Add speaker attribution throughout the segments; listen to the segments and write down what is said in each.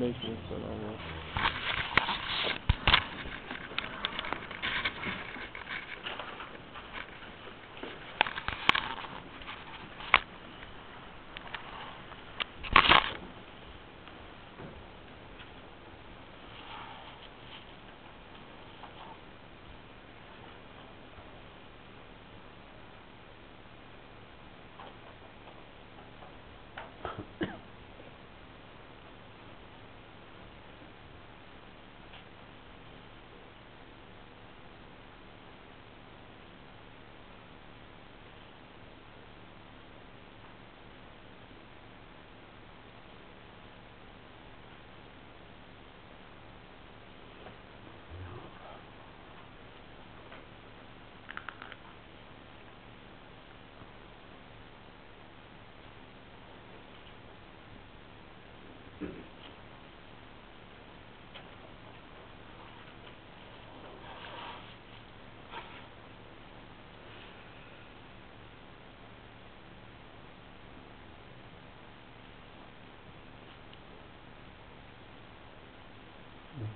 Speaker 1: وعلیکم السلام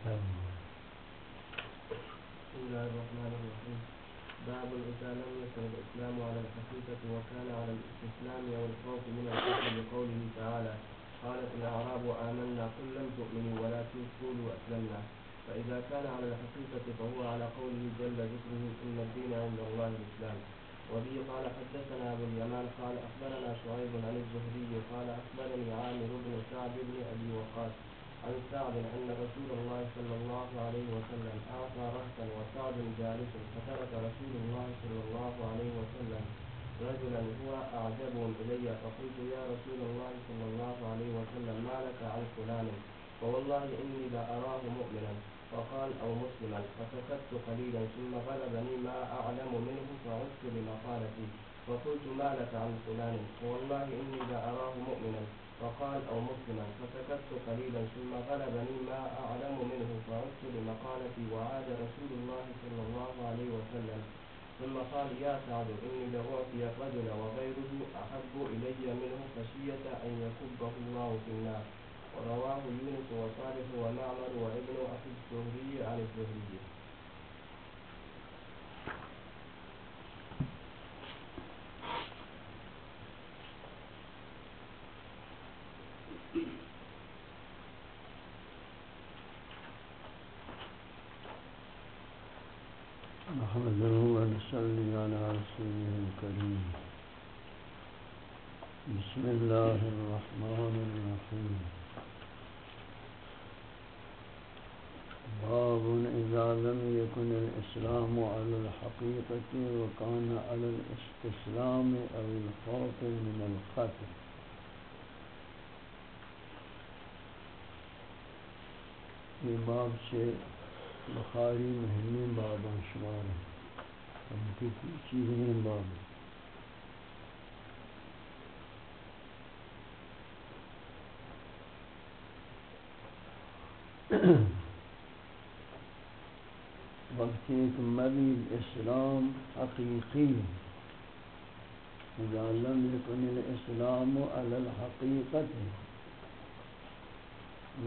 Speaker 2: بسم الله الرحمن الرحيم. باب إذا لم يكن الإسلام على الحقيقة وكان على الاستسلام أو الخوف من الكفر بقوله تعالى قالت الأعراب آمنا قل لم تؤمنوا ولكن قولوا أسلمنا. فإذا كان على الحقيقة فهو على قوله جل ذكره إن الدين عند الله الإسلام. وبه قال حدثنا أبو اليمان قال أخبرنا شعيب عن الزهري قال أخبرني عامر بن سعد بن أبي وقاص عن سعد أن رسول الله صلى الله عليه وسلم أعطى رهطا وسعد جالس فترك رسول الله صلى الله عليه وسلم رجلا هو أعجبهم إلي فقلت يا رسول الله صلى الله عليه وسلم ما لك عن فلان؟ فوالله إني لأراه مؤمنا فقال أو مسلما فسكت قليلا ثم غلبني ما أعلم منه فعدت لمقالتي فقلت ما لك عن فلان؟ فوالله إني لأراه مؤمنا. فقال أو مسلما فسكت قليلا ثم غلبني ما أعلم منه فعدت لمقالتي وعاد رسول الله صلى الله عليه وسلم. ثم قال يا سعد إني لأعطي الرجل وغيره أحب إلي منه خشية أن يكبه الله في النار. ورواه يونس وصالح ومعمر وابن أخي الزهري عن الزهري.
Speaker 3: باب بخاری مہمی بابا شمار ہیں۔ ہم کی چیزیں باب وقت ایک مبی اسلام حقیقی اذا لم يكن الاسلام على الحقیقت۔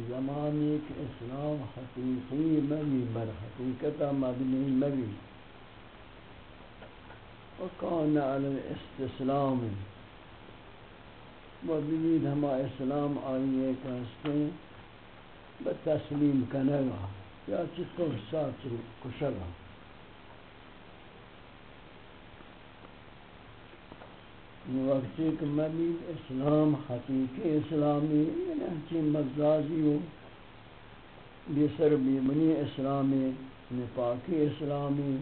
Speaker 3: زمانی کے اسلام حقیقی مبی بر حقیقت مبنی مبی وکان علی الاستسلام و بید ہما اسلام آئیے کہستے ہیں بتسلیم کنگا یا چکو ساتھ کشگا وقتی کہ مبید اسلام حقیقی اسلامی یعنی ہنچی مزازی ہو بیسر بیمنی اسلامی، نفاقی اسلامی.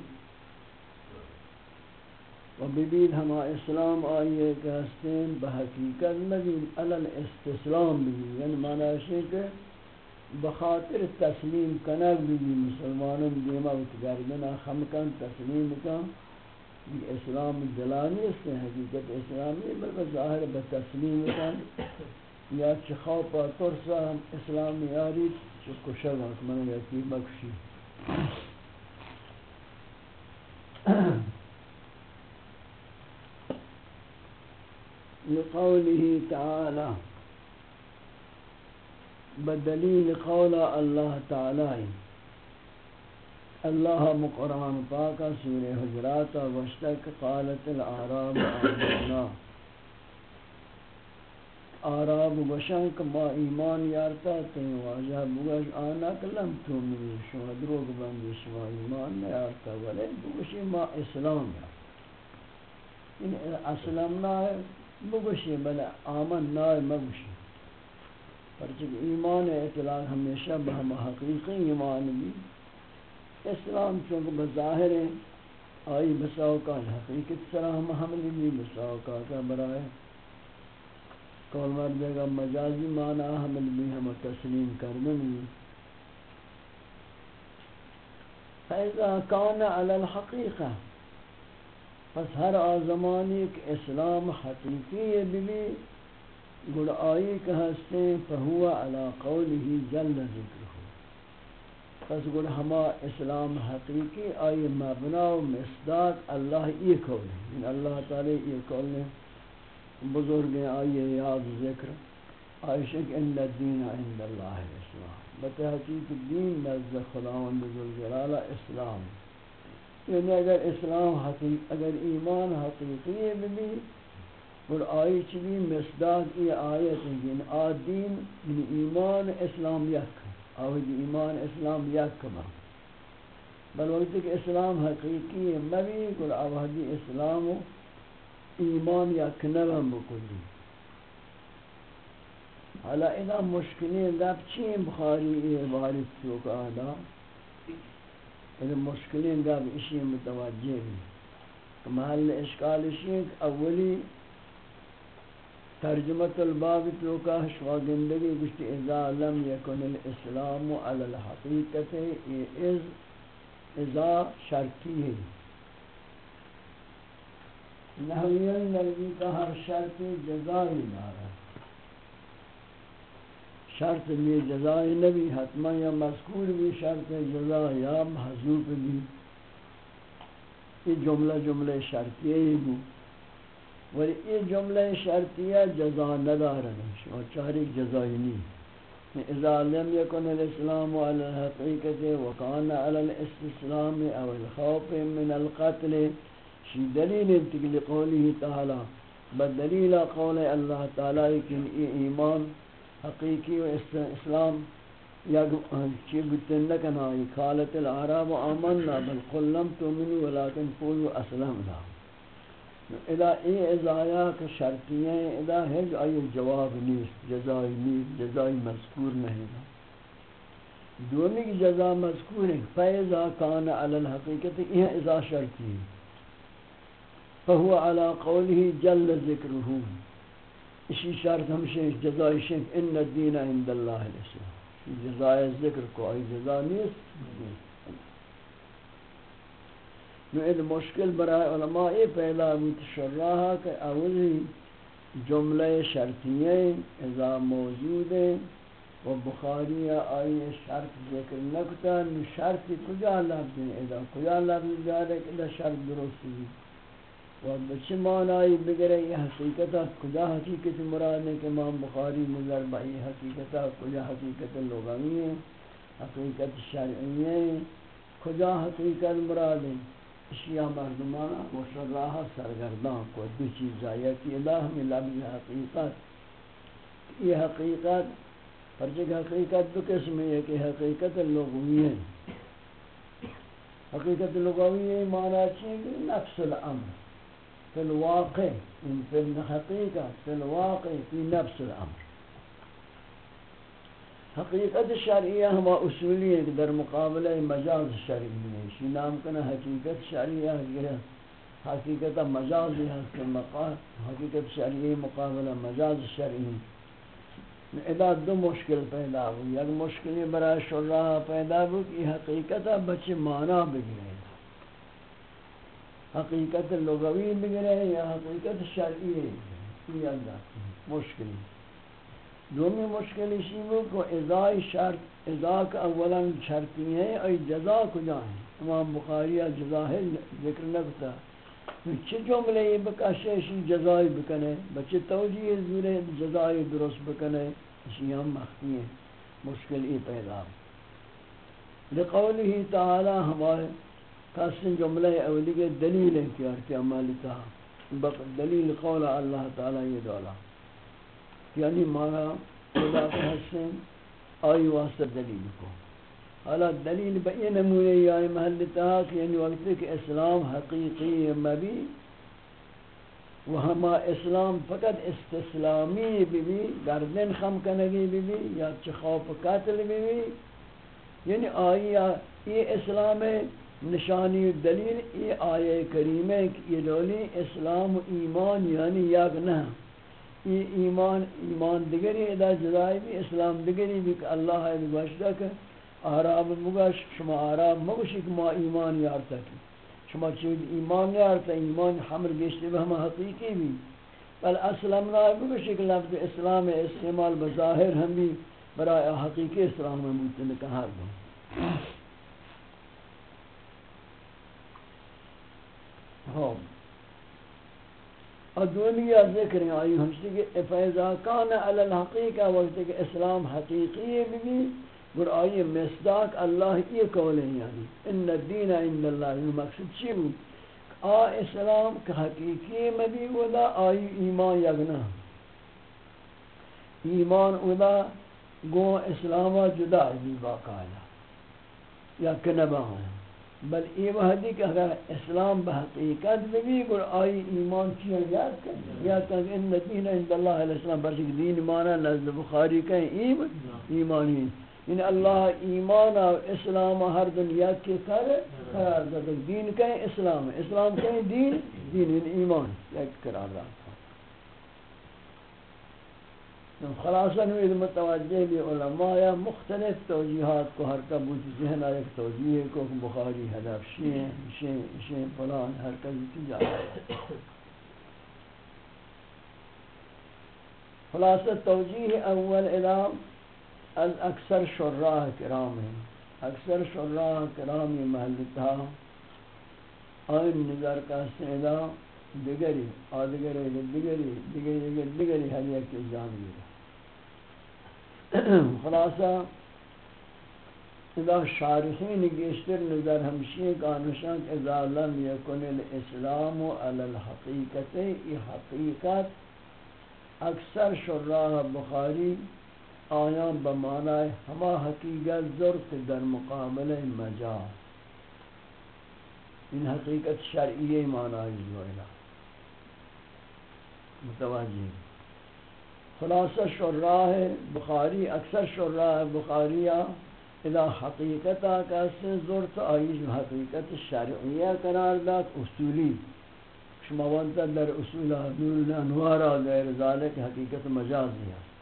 Speaker 3: و ببید ہما اسلام آئیے کہ ہستین بحقیقت مبید علل استسلام بھی یعنی معنی ہے کہ بخاطر تسلیم کنک بھی مسلمانوں دیما اتگاردنا خمکن تسلیم کن. اسلام دلانی است حقیقت اسلامی بلکہ ظاہر بتسلیم کن یا چی خوفا ترسا ہم اسلامی یاری چی کشل حکمن یکی بکشی لقوله تعالى بدلیل قول اللہ تعالی اللہ مقرآن پاکا سور حجرات وشتک قالت العراب آمنا۔ آراب گوشنک ما ایمان یارتا تین واجہ بگوش آنک لم تومنی شما دروگ بندی شما ایمان نیارتا ولی بگوشی ما اسلام یارتا این اسلام نائے بگوشی بلی آمن نائے مگوشی پرچک ایمان اطلاق ہمیشہ بہم حقیقی ایمان بھی۔ اسلام چونکہ بظاہر ہے، آئی بساوکا حقیقت سلام حملی بھی بساوکا کا برائے۔ کول مردے گا، مجازی معنی حمل بھی ہم تسلیم کرنے بھی فَإِذَا كَانَ عَلَى الْحَقِيقَةِ، پس ہر آزمانی ایک اسلام حقیقی ہے بھی گڑ آئی کہ ہستے فہوا علی قوله جل ذکر۔ پس گل ہما اسلام حقیقی آئی مبنا و مصداق اللہ یہ قول ہے۔ یعنی اللہ تعالی یہ قول ہے۔ بزرگ آئی یاد ذکر۔ عائشک ان الدین عند اللہ الاسلام بتحقیق دین نزد خداوند ذوالجلال اسلام یعنی اگر اسلام حقیق اگر ایمان حقیقی بھی، اور آئی چلی مصداق یہ آیت ہے۔ یعنی آدین یعنی ایمان اسلام یک۔ آوید جی ایمان اسلام یک کما۔ بل وقت کہ اسلام حقیقی مبی کل آوہدی جی اسلام و ایمان یک نبم بکلی۔ حالا اذا مشکلی گپ چین بخاری یہ عبارت چوک آدھا اذا مشکلی گپ اشی متوجہ بھی محل اشکال اشی اولی ترجمت الباب تو کا شواگندگی گشت اذا لم يكن الاسلام على الحقیقت، یہ از اذا شرطی ہے۔ نحویان لگی کا ہر شرط جزائی دارا شرط میں جزائی نبی، حتما یا مذکور بھی شرط جزا یا محضوب بھی۔ یہ جملہ جملہ شرطی ہی بھی ولی یہ جملہ شرطیہ جزا ندارن شما چاری جزائی نہیں اذا لم يكن الاسلام على الحقيقة وكان على الاستسلام او الخوف من القتل شي دلیل انتقل قوله تعالى بدلیل قول اللہ تعالی کن ای ایمان حقیقی و اسلام یا چی بتن گتن نکنا قالت العراب آمنا، بل قل لم تؤمنوا ولكن قولوا اسلمنا ادا ای ازایا کہ شرطیاں ادا ہے جو ای جواب نیست، جزائی نیست، جزائی مذکور نہیں گا دومی کی جزا مذکور ہے، فیضا کان علی الحقیقت، یہ ازا شرطی ہے۔ فہو علی قوله جل ذکرہو اسی شرط ہمشہ جزائی شنک ان الدین عند اللہ الاسلام جزائی ذکر کو ای جزا نیست۔ نو اید مشکل برای علماء پیدا متشرحہ کہ اولی جملہ شرطیے اذا موجود ہیں و بخاری آئی شرط ذکر نکتا نو شرط کجا لفظ ہیں اذا کجا لفظ جارے کہ شرط درست بھی و بچے معنی بگرے یہ حقیقتا کجا حقیقت مراد ہے کہ امام بخاری نظر بھائی حقیقتا کجا حقیقت لغوی ہے حقیقت شرعی ہے کجا حقیقت مراد ہے اشیاء مردمانا مشرراہ سرگردان کو، دو چیز آیا کہ الہ میں لفظ حقیقت۔ یہ حقیقت پرچک حقیقت دو قسم ہے کہ حقیقت لغوی ہے۔ حقیقت لغوی ہے، معنی چیئے نفس الامر۔ فی الواقع، ان فی الحقیقت، فی الواقع فی نفس الامر۔ حقیقت شرعیہ ہما اصولی ہے کہ در مقابلہ مجاز شرعی ہے شی نام کنا حقیقت شرعیہ ہے حقیقت مجاز ہے کہ مقام حقیقت شرعی، مقابلہ مجاز شرعی ادا دو مشکل پیدا ہوئی یک مشکلی برای شراح پیدا ہو کہ حقیقت بچے معنی بگرے۔ حقیقت لغوی بگرے یا حقیقت شرعی ہے؟ یہ اللہ مشکلی دومی مشکل اسی وہ کو ازائی شرط، ازا کا اولا شرطی ہے، ای جزا کجا ہے؟ امام بخاری جزا ہے، ذکر نکتا۔ چھ جملے یہ بکاشے اسی جزائی بکنے؟ بچے توجیہ زورے جزائی درست بکنے؟ اسی ہم مختی ہیں، مشکل ای پیدا۔ لقوله تعالی ہمارے کاسن جملہ اولی کے دلیل انکیار کیا مالتا دلیل قول اللہ تعالی یہ دولا یعنی مارا خدا کے حسن آئی واسطہ دلیل کو۔ حالا دلیل بئی نمونے آئی محلتا کہ یعنی, یعنی وقت کہ اسلام حقیقی مبی و ہما اسلام فقط استسلامی بھی بھی گردن خم کنگی بھی بھی یا چخوف قتل بھی بھی یعنی آئی یہ اسلام نشانی دلیل، یہ آیے کریم ہے کہ یہ دولی اسلام و ایمان یعنی یک نہ۔ یہ ایمان ایمان دگری ادا جدائی بھی، اسلام دگری بھی کہ اللہ ہے بگوشتا کہ آراب مگوش، شما آراب مگوشی کہ ما ایمان یارتا کی شما چیز ایمان نیارتا ایمان حمل گشتی به همه حقیقی بھی۔ بل اسلام نای بگوشی کہ لفظ اسلام استعمال بظاہر ہم بھی برای حقیقی اسلام میں بودتے کہ ہر دوں ہاں۔ ادونیا ذکر آئی ہمشتی کہ افیضا کان علی الحقیقہ وقت کہ اسلام حقیقی بھی گر آئی مصداق اللہ یہ قول ہے یعنی ان الدین عند اللہ مقصد چی بود؟ آ اسلام کا حقیقی مبی ودا، آئی ایمان یگنا ایمان ودا، گو اسلام جدا بھی باقاعدہ یا کنبا ہیں۔ بل ای وحدی کہ اگر اسلام بحقیقت بھی گر آئی ایمان کیا یاد کر یا کہ ان الدین عند اللہ علیہ السلام برشک دین مانا نزد بخاری کہیں ایمانی ان یعنی اللہ ایمان اور اسلام ہر دنیا کے کر قرار دے دین کہیں اسلام اسلام کہیں دین دین یعنی ایمان۔ ایک قرار رہا۔ خلاصہ نوید متوجہ بھی علماء یا مختلف توجیحات کو ہر کبوت ذہن ایک توجیح کو بخاری حدف شیئن شیئن شیئن فلان ہر کبوت جا خلاصہ توجیح اول علام از اکثر شراح کرام ہیں اکثر شراح کرام یہ محلتا آئین نظر کا سیدہ دگری آدگری دگری دگری دگری ہر یک الزام گیا خلاصہ، اذا شارحین گیشتر نظر ہمشی کانشان اذا لم یکن الاسلام علی الحقیقت، ای حقیقت اکثر شراح بخاری آیان بمعنی ہما حقیقت ظرف در مقابل مجاز. این حقیقت شرعی معنی جوئنا متوجہ خلاصہ شراح بخاری اکثر شراح بخاریہ اذا حقیقتا کسی ظرف آئیش حقیقت شرعیہ قرار داد، اصولی۔ شما وانتا در اصولہ نور انوارا غیر ذالک حقیقت مجازی ہے۔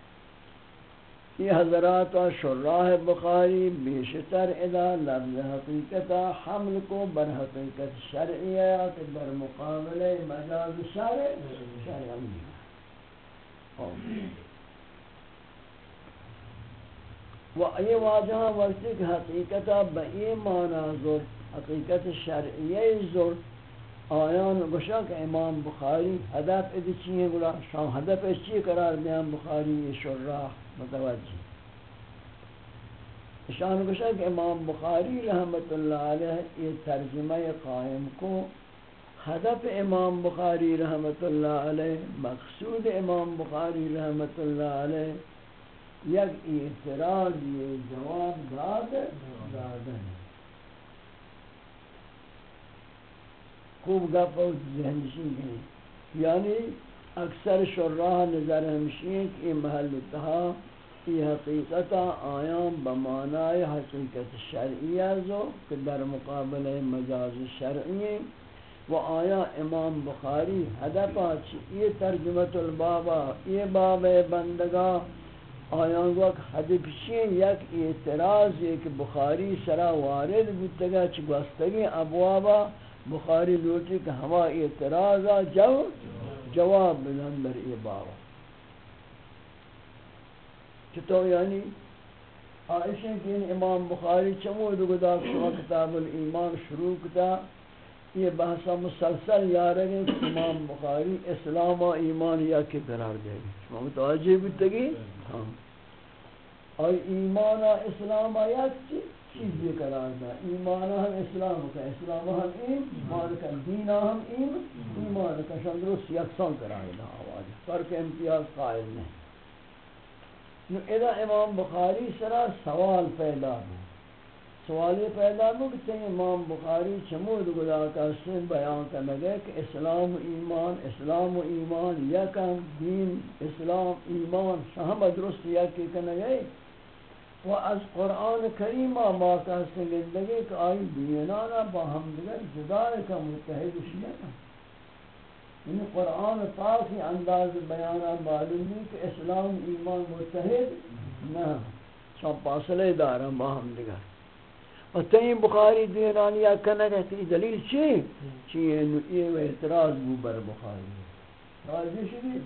Speaker 3: یہ حضرات و شراح بخاری بیشتر ادا لفظ حقیقت حمل کو بر حقیقت شرعیات بر مقابل مجاز شرع شرعی و یہ واجہ وقتی کہ حقیقت بئی معنی زور، حقیقت شرعیہ زور، آیان گوشا کہ امام بخاری ہدف ادی چیئے گلا شام ہدف اس چیئے قرار دیان بخاری شراح متوجہ شان گوشا کہ امام بخاری رحمت اللہ علیہ یہ ترجمہ قائم کو ہدف امام بخاری رحمت اللہ علیہ، مقصود امام بخاری رحمت اللہ علیہ، یک اعتراض یہ جواب داد دادن خوب گپ و ذہنشی ہیں یعنی اکثر شراح نظر ہمشین کہ محل تہا یہ حقیقت آیام بمعنی حقیقت شرعیہ زو کہ در مقابل مجاز شرعی و آیا امام بخاری ہدف آچی یہ ترجمت البابا، یہ باب بندگا، آیا وقت حدف شین یک اعتراض یہ بخاری سرا وارد بودتگا چی گوستگی ابوابا، بخاری لوٹی کہ ہما اعتراضا جو جواب بدن در ای بابا چطور یعنی؟ آئیشن کہ امام بخاری چمود گدا شما کتاب الایمان شروع کتا یہ بحثا مسلسل یارے امام بخاری اسلام و ایمان یا کے قرار دے گی شما متوجہ بیتگی ہاں۔ اور ایمان و اسلام آیات چی چیزی قرار دا ایمان ہم اسلام کا، اسلام ہم ایمان کا دین ہم ایمان کا شندرست یکسان قرار دا آواز۔ فرق امتیاز قائل نہیں۔ نو اذا امام بخاری سرا سوال پیدا ہو۔ سوال پیدا ہو کہ امام بخاری چمود گدا کا سن بیان کرنے گئے کہ اسلام و ایمان، اسلام و ایمان یکم دین، اسلام، ایمان شہم درست یکی کرنے گئے۔ و از قرآن کریم ما کا زندگی کہ آئی دینانا با ہم دیگر جدا کا متحد شیئا یعنی قرآن پاکی انداز بیانا معلوم کہ اسلام ایمان متحد نہ۔ شاہ پاسلے دارا با ہم دیگر۔ و تین بخاری دینانی یا کنگا تی دلیل چی؟ چی یہ اعتراض بو بر بخاری. راضی شدید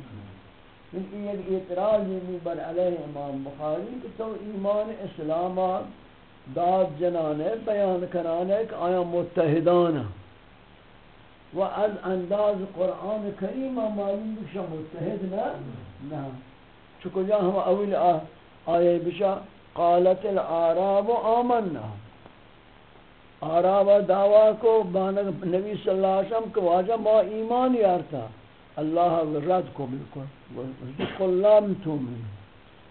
Speaker 3: ان ایک اعتراض بھی بر علیہ امام بخاری کہ تو ایمان اسلام داد جنانے بیان کرانے کہ آیا متحدان و از انداز قرآن کریم معلوم بشا متحد نہ نہ۔ چکو جا ہم اول آئے بشا قالت العراب آمنا۔ عراب دعویٰ کو نبی صلی اللہ علیہ وسلم کو واجہ ما ایمان یارتا اللہ رد کو بالکل۔ قل لم تومن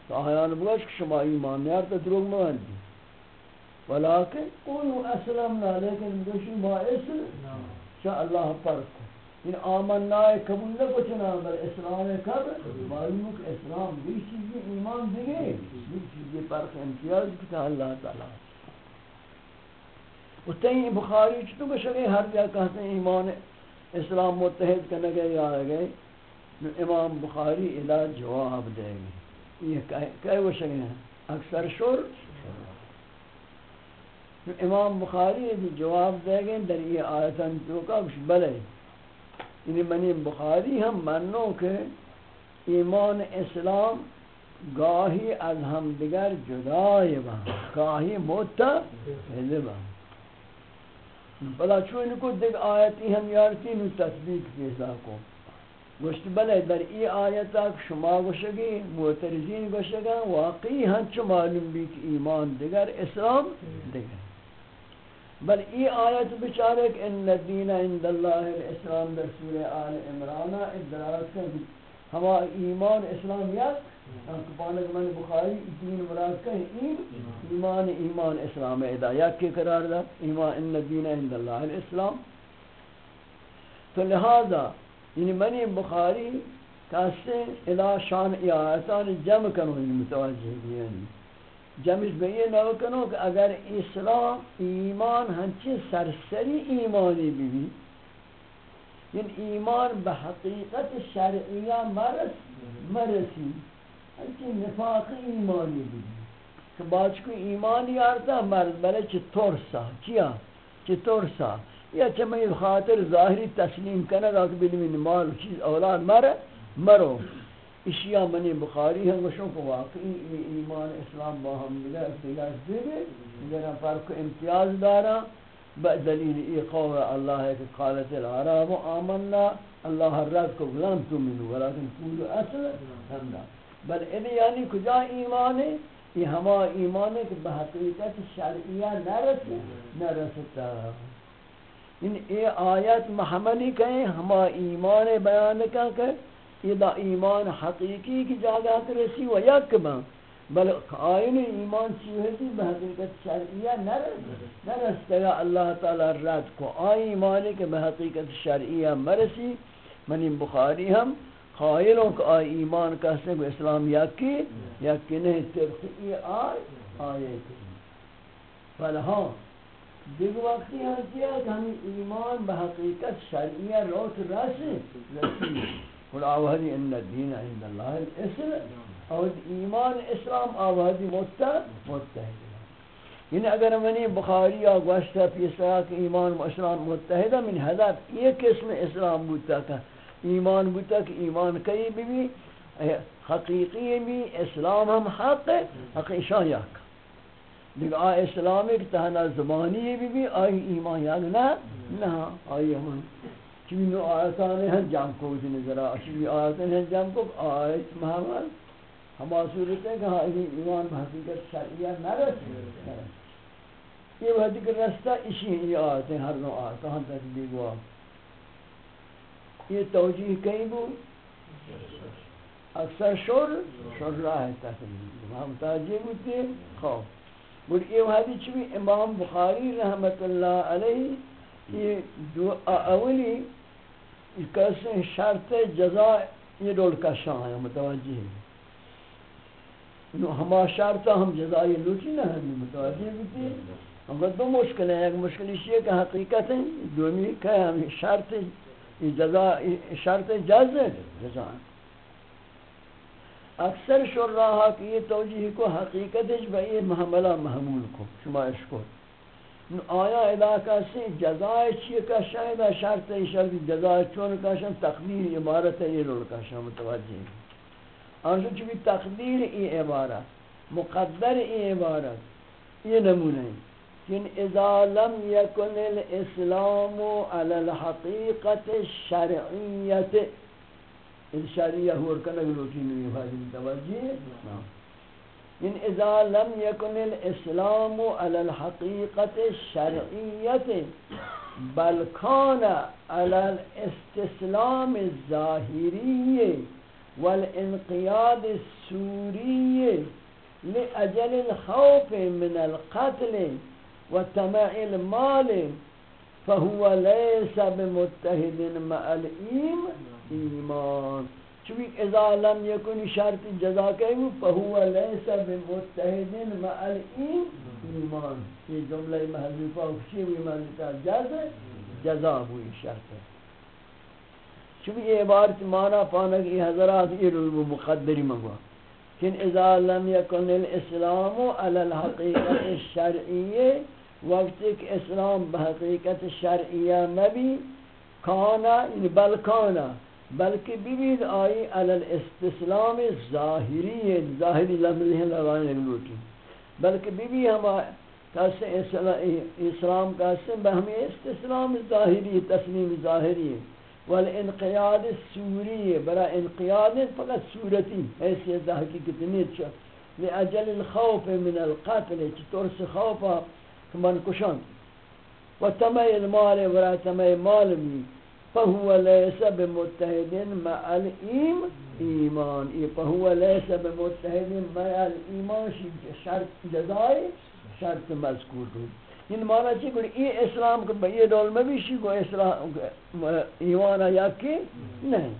Speaker 3: تو آیان بگوش کہ شما ایمان نیار تو دروگ مواندی ولیکن قولو اسلمنا، لیکن بگوشی ما اسلم شاء اللہ فرق ان یعنی آمنا قبول نہ کچھ نہ بل اسلام کب؟ معلوم کہ اسلام بھی چیز ایمان دیگے بھی چیز فرق امتیاز کہ اللہ تعالی۔ و تین بخاری چطور بشکے ہر جا کہتے ہیں ایمان اسلام متحد کرنے گئے یا گئے۔ امام بخاری الہ جواب دے گی۔ یہ کہے وہ ہیں؟ اکثر شور۔ امام بخاری جواب دے گئے، در یہ آیتاً تو کا بلے۔ یعنی منی بخاری ہم منو کہ ایمان اسلام گاہی از ہم دیگر جدائی با، گاہی متحد با۔ بلا چون کو دیکھ آیتی ہم یارتی نو تصدیق پیسا کو۔ گوشت بلے در ای آیتا شما گوشگی، معترضین گوشگا، واقعی ہنچ معلوم بھی کہ ایمان دیگر، اسلام دیگر۔ بل ای آیت بچارے کہ ان الدین عند اللہ الاسلام در سورہ آل عمران ادراک ہوا ایمان اسلام یک ہم پانک من بخاری دین مراد کہیں این ایمان ایمان اسلام ادا یا کی قرار دا ایمان ان دین عند اللہ الاسلام۔ تو لہذا یعنی منی بخاری کہتے ادا شان آیتان جمع کنو یعنی متوجہ دیانی جمعش به یہ نو کنو کہ اگر اسلام ایمان ہنچی سرسری ایمانی بھی یعنی ایمان بحقیقت شرعیہ مرس مرسی ہنچی نفاق ایمانی بھی کہ باچ کو ایمانی آرتا مرد، بلے چی ترسا، کیا؟ چی ترسا۔ یا چی میں خاطر ظاہری تسلیم کنگا کہ بلوین مال چیز اولاد مر مرو۔ اشیاء منی بخاری ہیں گوشوں کو واقعی ایمان اسلام با ہم دیگر اختلاف دیگے دیگر فرق امتیاز دارا دلیل ای قول اللہ ہے کہ قالت العراب آمنا، اللہ رد کو غلام تو منو، ولیکن پول اصل ہم ہمنا بل ادھے یعنی کجا ایمان ہے؟ یہ ہما ایمان ہے کہ بحقیقت شرعیہ نرس نرستا ان یعنی اے آیت محملی کہیں، ہما ایمان بیان کا کہ یہ دا ایمان حقیقی کی جاگہ رسی و یک با بل آئین ایمان چیوہتی بحقیقت شرعیہ نرستگا اللہ تعالی رد کو آئی ایمانی کے بحقیقت شرعیہ مرسی۔ منی بخاری ہم خائلوں کا آئی ایمان کہتے ہیں کہ اسلام یکی یکی نہیں تبقی آئی آئے بل ہاں دیکھ وقتی ہم کیا کہ ہم ایمان بحقیقت شرعیہ روت رسی رسی قل آوہدی ان الدین عند اللہ الاسلام اور ایمان اسلام آوہدی متحد متحد یعنی اگر منی بخاری یا گوشتا پیسا کہ ایمان و اسلام متحدہ، من حضرت یہ قسم اسلام بوتا کہ ایمان بوتا کہ ایمان کئی بھی بھی حقیقی بھی اسلام ہم حق ہے حقیشان یک دیکھ آئی اسلامی کہ تہنا زبانی بھی بھی آئی ایمان یک نا نا آئی ہمان چمی نو آیتان ہیں جام کو دی نظر. آئی آشی آیتان ہیں جام کو آیت محمد. ہما صورت ہے کہ ہاں ایمان بحقیقت شرعیہ نہ رسے یہ وقت کہ رستہ اسی یہ آتے ہیں ہر نوع آتا ہم تک دیگوا یہ توجیہ کہیں بو؟ اکثر شور شور راہ تحلیل ہم تاجیہ بوتے خوف۔ بل یہ وقت چوی امام بخاری رحمت اللہ علیہ یہ دو اولی کیسے شرط جزا، یہ رول کا شان ہے متوجہ ہے نو ہما شرط ہم جزائی لوٹی نہ ہم متوجہ ہوتی ہم کو دو مشکل ہے ایک مشکل یہ کہ حقیقت ہے دومی کہ ہم شرط جزا شرط جز جزا اکثر شراحہ کی یہ توجیہ کو حقیقت ہے بھئی محملہ محمول کو، شما اشکو آیا علاقہ سے جزائے چیئے کا شاید شرط ہے شرط جزائے چون کا شاید، تقدیر عبارت ہے یہ رول کا شاید متوجہ ہے آنشو چوی تقدیر ای عبارت مقدر ای عبارت یہ نمونہ ہے۔ کہ اذا لم يكن الاسلام على الحقیقت الشرعیت الشرعیہ ہوا کنگ لوٹی نوی بھائی توجہ ان اذا لم يكن الاسلام على الحقيقه الشرعيه بل كان على الاستسلام الظاهري والانقياد السوري لأجل الخوف من القتل. وتمع المال فهو ليس بمتهد مع الإيمان چونکہ اذا لم يكن شرط جزا کہیں فهو ليس بمتحد مع الایمان یہ جملہ محذوفہ اکشی ہوئی معنیتا جزا جزا ہوئی، شرط ہے۔ چونکہ یہ عبارت معنی پانا کہ حضرات ارلو مقدری منگوا۔ کہ اذا لم يكن الاسلام على الحقیقت الشرعیه وقت کہ اسلام بحقیقت شرعیہ نبی، کانا یعنی بل کانا. بلکہ ببید آئی علی الاستسلام ظاہری یعنی ظاہری لفظ ہیں لگانے لوٹی بلکہ ببی ہم کیسے اسلام کیسے بہمی استسلام ظاہری تسلیم ظاہری والانقیاد سوری برا انقیاد فقط صورتی. حیثیت حقیقت نیت شد لأجل الخوف من القتل، چطور سے خوفا من کشان. و تمی المال برا تمی مال بھی فهو ليس بمتحد مع الإيم إيمان فهو ليس بمتحد مع الإيمان شرط جزائي شرط مذکور کو ان معنی چی کہ یہ اسلام کو یہ دول میں بھی کو اسلام، ایمان یا کہ نہیں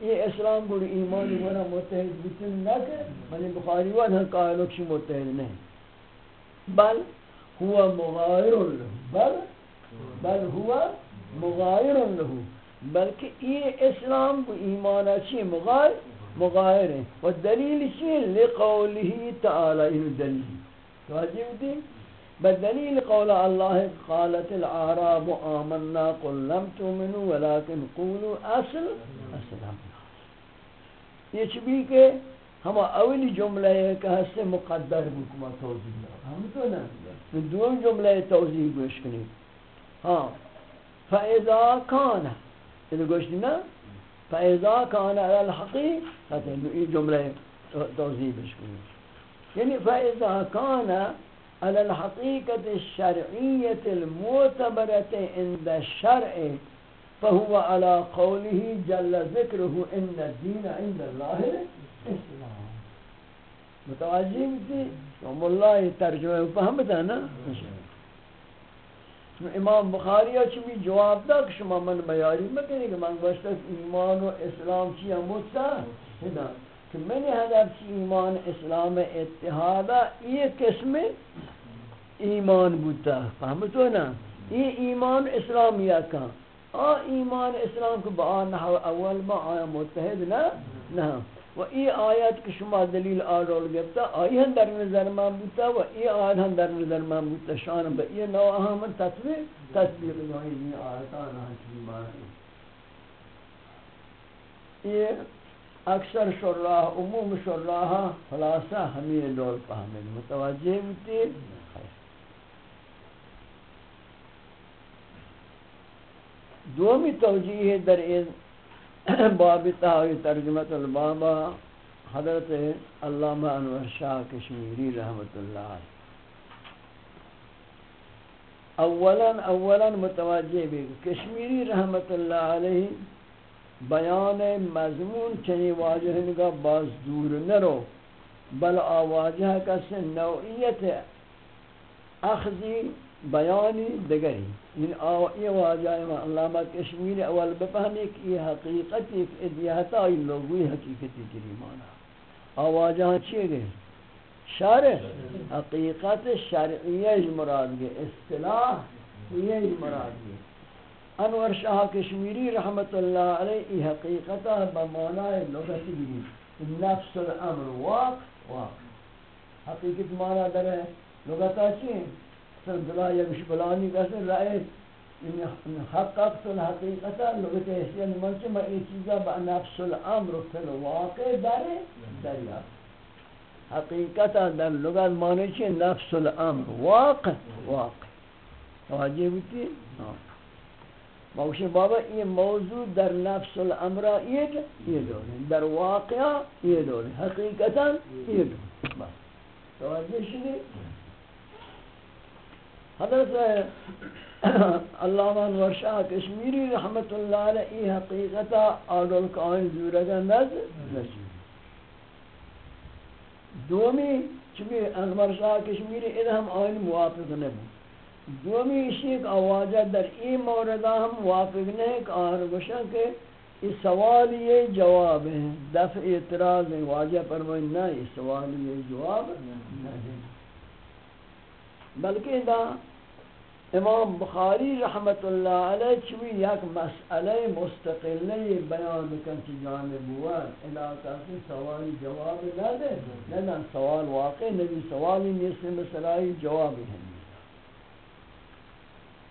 Speaker 3: یہ اسلام کو ایمان ونا متحد بتن نہ کہ بل بخاری و ہن قائل متحد نہیں بل هو مغایر بل بل هو مغایر له. بلکہ یہ اسلام کو ایمان اچھی مغایر مغایر ہیں و دلیل چی؟ لقوله تعالی انو دلیل. واجب دی بدلیل قول اللہ، قالت العراب آمنا قل لم تؤمنوا ولكن قولوا اصل اسلام یہ چبی کہ ہم اولی جملہ ہے کہ ہس سے مقدر حکمہ توضیح ہم تو نا دوم جملہ توضیح گوش کنید کنی۔ ہاں فَإِذَا كَانَ۔ إذا قلنا فإذا كان على الحقيقة۔ یہ جملہ توضیح بشکل يعني یعنی فإذا كان على الحقيقة الشرعية المعتبرة عند الشرع، فهو على قوله جل ذكره إن الدين عند الله الإسلام۔ متوجه بتي وم الله ترجمه فهمتها نا۔ امام بخاری چمی جواب دا کہ شما من بیاری مکنی کہ من گوشتا ایمان و اسلام چی اموتا ہدا کہ منی حضر چی ایمان، اسلام اتحادا یہ قسم ایمان بوتا فهمتو نا۔ یہ ایمان اسلامیہ کا آ، ایمان اسلام کو با نحو اول ما آیا متحد نا۔ نا۔ و ای آیات که شما دلیل آرول گفتا آئی هم در نظر من بودتا و ای آیات هم در نظر من بودتا شانم به ای نوع هم من تطبیق تطبیق نوعی این آیتان هم بانی یہ اکثر شراح، عموم شراح خلاصہ ہمیں دول فهمید. متوجہ ہوتی دومی توجیہ در این باب تاوی ترجمت البابا حضرت علامہ انور شاہ کشمیری رحمت اللہ علیہ۔ اولا اولا متوجہ بھی، کشمیری رحمت اللہ علیہ بیان مضمون چنی واجہ نگا باز دور نرو، بل آواجہ کس نوعیت اخذی بیانی دگری یعنی این آوائی واجہ علامہ کشمیر اول بفہمی کہ یہ حقیقت ایک ادیہتا ای لوگوی حقیقتی کری مانا آواجہ چیئے گئے شرع. حقیقت شرعیہ مراد گئے اصطلاح یہ مراد گئے انور شاہ کشمیری رحمت اللہ علیہ یہ حقیقتہ بمعنی لغتی بھی نفس الامر واق واق. حقیقت معنی در ہے لغتا چیئے سر دلا یک شبلانی کسی رائے حققت الحقیقتا لغت حسین یعنی منچے میں یہ چیزا با نفس الامر فی الواقع در دریا۔ حقیقتا در لغت معنی چی نفس الامر، واقع واقع۔ توجہ ہوتی موشی بابا یہ موضوع در نفس الامر یہ دولے در واقع یہ دولے حقیقتا یہ دولے بس۔ توجہ شدی حضرت علامہ ورشاہ کشمیری رحمت اللہ علیہ حقیقتا آدھل کائن زورگا نظر نشید دومی، چونکہ انور شاہ کشمیری ادھا ہم آئین موافق نبو دومی شیخ آواجہ در این موردہ ہم موافق نہیں، کہ آن گوشن کہ اس سوال یہ جواب ہے دفع اعتراض ہے واجہ فرمائیں، نہ اس سوال یہ جواب نہیں۔ بلکہ دا امام بخاری رحمت اللہ علیہ چوی یک مسئلہ مستقلی بیان کن چی جانب بواد علاقہ سے سوالی جواب نہ دے نہ سوال واقع نبی سوالی نیسے مسئلہی جواب ہے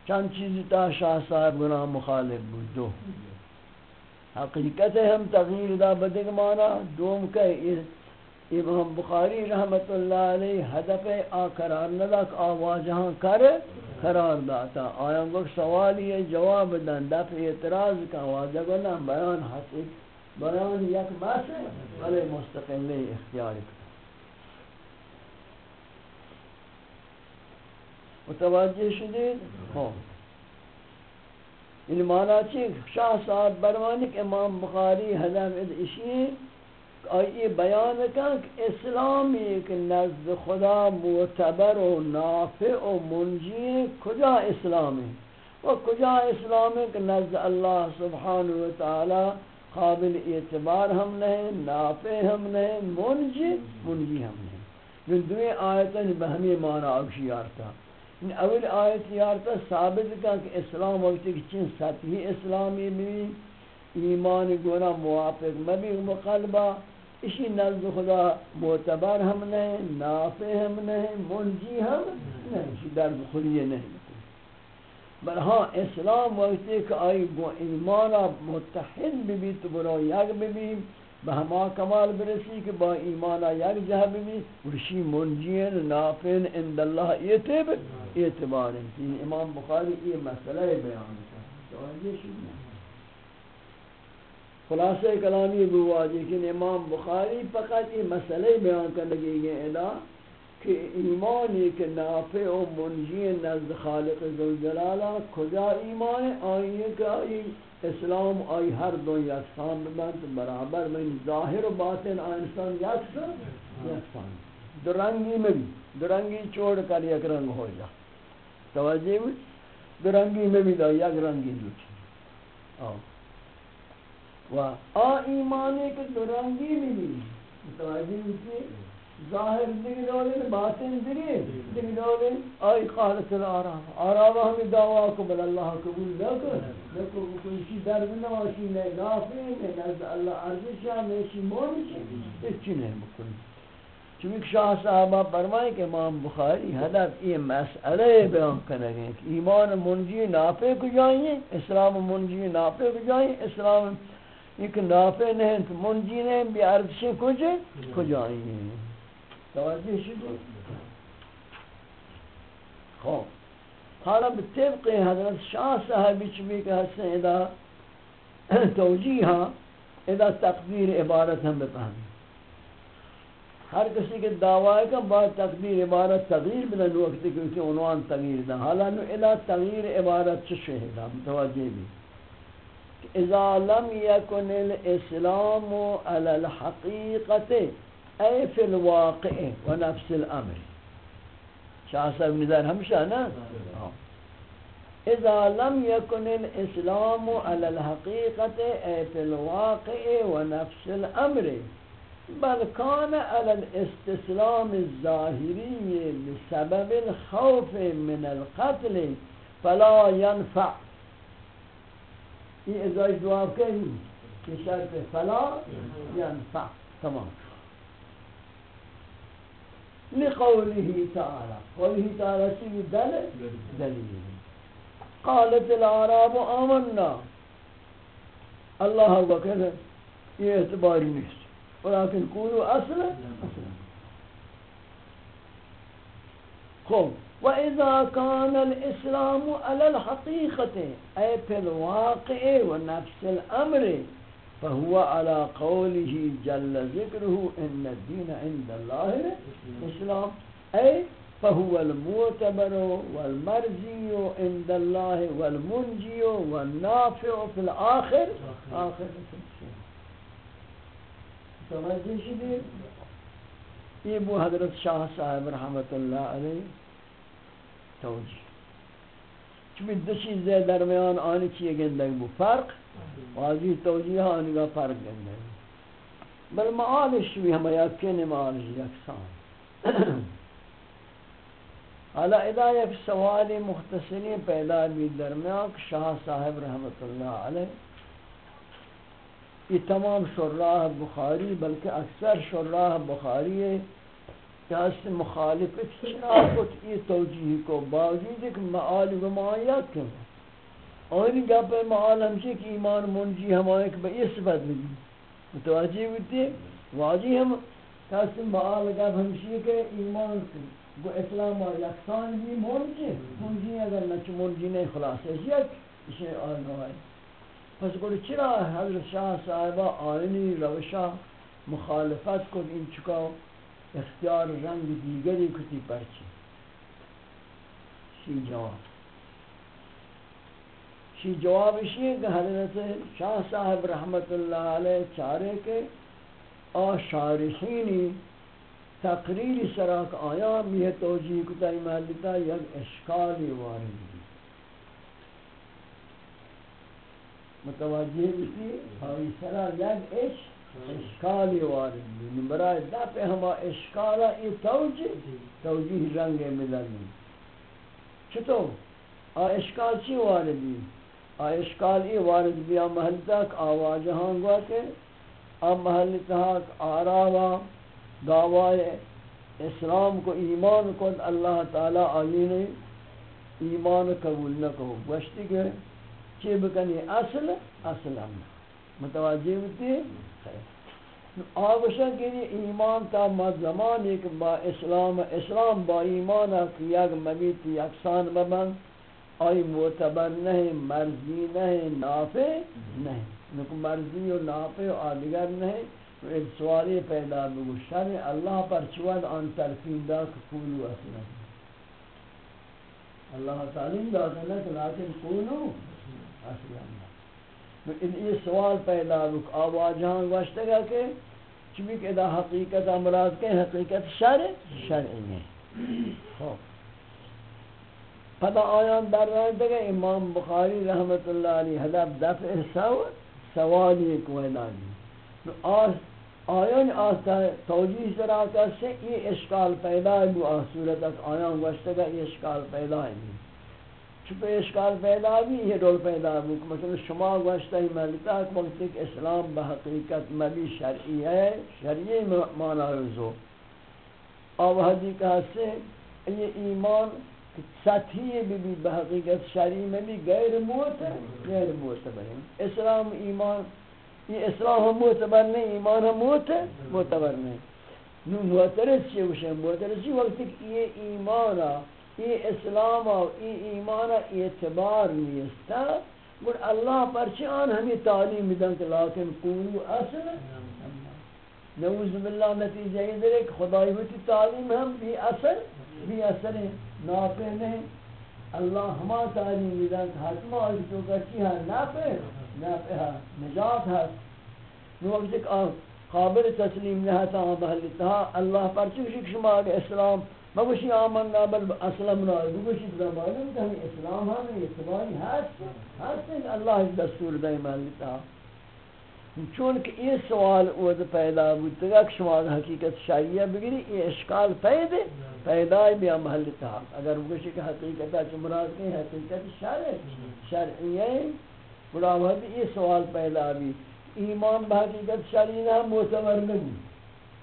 Speaker 3: چند چیزی تا شاہ صاحب گناہ مخالف بود. دو. حقیقت ہم تغییر دا بدگ مانا دوم کہ امام بخاری رحمت اللہ علیہ حدف آ قرار ندک آواجہاں کر، قرار داتا۔ آیا گوک سوالی جواب دن دفع اعتراض کا آواجہ گونا بیان حقیق بیان یک بس ہے بلے مستقل اختیار کرتا متوجہ شدید ہاں ان مانا چیک شاہ صاحب برمانی کہ امام بخاری حدف اشی آئی بیان کن کہ اسلام ایک نزد خدا معتبر و نافع و منجی کجا اسلام ہے و کجا اسلام ہے کہ نزد اللہ سبحانہ و تعالی قابل اعتبار ہم نہیں نافع ہم نہیں منجی منجی ہم نہیں من دوئے آیتاں بہمی معنی آگشی آرتا اول آیت یارتا ثابت کن کہ اسلام وقتی کہ چین سطحی اسلامی بھی ایمان گونا موافق مبی مقلبہ اسی نزد خدا معتبر ہم نہیں، نافع ہم نہیں، منجی ہم نہیں، اسی درد خلیے نہیں۔ بل ہاں اسلام وقتی کہ آئی گو ایمانا متحد بھی بھی تو برو یک بھی بھی بہما کمال برسی کہ با ایمانا یک جہ بھی بھی ورشی منجین نافعن اند اللہ اعتب اعتبار امام بخاری یہ مسئلہ بیان کرتا ہے۔ تو آئیے شکریہ خلاصہ کلامی بوا لیکن امام بخاری فقط یہ مسئلہ بیان کرنے گئے ادا کہ ایمان ایک نافع و منجی نزد خالق ذوالجلالہ کجا ایمان آئیے کہ آئی اسلام آئی ہر دو یکسان ببند برابر میں ظاہر و باطن انسان یکسان یکسان درنگی میں بھی، درنگی چھوڑ کر یک رنگ ہو جا۔ توجہ درنگی میں بھی دا، یک رنگی دوچی آؤ و آ ایمانی کے درنگی بھی بھی متوجہ ہوتی ظاہر دیگی دولین باطن دیگی دیگی دولین آئی قالت الارام آرام ہمیں دعویٰ کو بل اللہ قبول لکر لکر کنشی درد نواشی نئے نافی نئے نزد اللہ عرضشا نیشی مونشی اس چی نہیں بکنی چونکہ شاہ صاحبہ فرمائیں کہ امام بخاری حدب یہ مسئلہ بیان کرنے کہ ایمان منجی نافع کو جائیں، اسلام منجی نافع کو جائیں، اسلام ایک نافع نہیں تو منجی نہیں بھی عرض کجے کجائیں ہیں۔ توجہ شدو خوب حالا بطبق حضرت شاہ صاحبی چمی کہ حسن ادا توجیہ ہاں، ادا تقدیر عبارت ہم بپہمی ہر کسی کے دعوی کا بعد تقدیر عبارت تغییر بدن وقت کیونکہ عنوان تغییر دا حالا نو الہ تغییر عبارت چھ شہدہ متوجہ بھی۔ إذا لم يكن الإسلام على الحقيقة أي في الواقع ونفس شاہ صاحب نظر ہمشہ نا إذا لم يكن الإسلام على الحقيقة أي في الواقع ونفس الأمر. بل كان على الاستسلام الظاهري بسبب الخوف من القتل فلا ينفع این ازای دعا این که شرط فلا ینفع تمام. لقوله تعالى قوله تعالى شنو دل دليل قالت العرب آمنا. الله وكذا يعتبار نفس ولكن قولوا أصلا أصلا خب. وإذا كان الإسلام على الحقيقة أي في الواقع ونفس الأمر فهو على قوله جل ذكره إن الدين عند الله الإسلام. أي فهو المعتبر والمرزي عند الله والمنجي والنافع في الآخر. آخر. توجہ شدی یہ بو حضرت شاہ صاحب رحمت اللہ علیہ توجہ چمی دو چیزیں درمیان آنی چیئے گندگ بو فرق واضح توجیہ آنی کا فرق گندگ بل معالش بھی ہم یقین معالش یکسان حالا ادا یک سوال مختصری پیدا بھی درمیان شاہ صاحب رحمت اللہ علیہ یہ تمام شراح بخاری بلکہ اکثر شراح بخاری ہے کہ اس مخالفت چرا کچھ یہ توجیہ کو؟ باوجود جی ایک معال و معایات کے اور گپ معال ہمشہ جی کہ ایمان منجی ہمائے کہ بئی صفت بھی متوجہ ہوتی ہے واجی ہم کہ معال گپ ہمشہ کہ ایمان کو اسلام و یکسان بھی منجی منجی اگر نچ منجی نہیں خلاص ہے یک اسے آنگاہ ہے۔ پس گوڑی چرا حضرت شاہ صاحبہ آئینی روشا مخالفت کو ان چکا اختیار رنگ دیگری کتی پرچی شی جواب. شی جواب اسی ہے کہ حضرت شاہ صاحب رحمت اللہ علیہ چارے کے آشارحینی تقریر سراک آیا بھی توجیہ کتائی محلتا یک اشکالی واردی متوجہ بھی تھی ہائی سرا یک اش اشکالی وارد بھی برای دفع ہما اشکالا ای توجہ توجیح رنگ مدنی چطور؟ آ اشکال چی وارد بھی آ اشکال ای وارد بھی آ محل تک آواجہاں گوا کے، آ محل تک آراوا گاوائے اسلام کو، ایمان کو، اللہ تعالی آئین ایمان قبول نہ کہو گوشتی کہ چی بکنی؟ اصل اصل ہم. متوجہ ہوتی آگوشن کہ ایمان تا مد زمان ایک با اسلام اسلام با ایمان کی یک مبیت یکسان ببن۔ آئی معتبر نہیں، مرضی نہیں، نافع نہیں۔ نکو مرضی و نافع و آدگر نہیں۔ ایک سوالی پیدا بگو، شر اللہ پر چود آن ترکین دا کولو اصلا اللہ تعالی دا لیکن کولو اصلا یہ سوال پیدا رک آواجہاں گوشتے گا کہ چمی کہ دا حقیقت امراض کے حقیقت شرع شرعی ہے خوب۔ پدا آیان در رہے دے امام بخاری رحمت اللہ علیہ حدب دفع سو سوالی ایک ویلانی آیان آستا توجیح سراتا سے یہ اشکال پیدا ہے، وہ صورت آیان گوشتے گا یہ اشکال پیدا ہے۔ چپے اشکال پیدا بھی یہ رول پیدا بھی۔ مثلا شما گوشتا ہی ملتا ہے کہ وقت ایک اسلام بحقیقت مبی شرعی ہے، شرعی مانا رزو اور حدی کہا سے یہ ایمان سطحی بھی بحقیقت شرعی میں بھی غیر موت غیر معتبر ہے۔ اسلام ایمان، یہ اسلام ہم معتبر نہیں، ایمان ہم معتبر نہیں۔ نو معترض چیئے وشے معترض چیئے وقت یہ ایمانا یہ اسلام و یہ ایمان اعتبار نیستا گر اللہ پر چان ہمیں تعلیم دن کہ لیکن قولو اصل۔ نعوذ باللہ نتیجہ یہ دے کہ خدای ہوتی تعلیم ہم بھی اثر بھی اثر ہیں نافع نہیں۔ اللہ ہما تعلیم دیدن حتما آج تو کچی ہے نافع نافع ہے، نجات ہے۔ نو وقت قابل تسلیم نہتا محلتها اللہ پر چوشی شما اسلام بگوشی آمنا بل اسلمنا بگوشی زمانم کہ ہمیں اسلام ہمیں اتباعی ہست ہست اللہ دستور دائی محلتها چون کہ یہ سوال اوز پیدا بود، تو کہ شما حقیقت شایعہ بگیری یہ اشکال پیدا پیدا بیا محل تھا اگر وہ کہ حقیقت ہے مراد کی حقیقت شرع شرعیہ بڑا وقت یہ سوال پیدا بھی ایمان بحقیقت شرعی نہ معتبر نہیں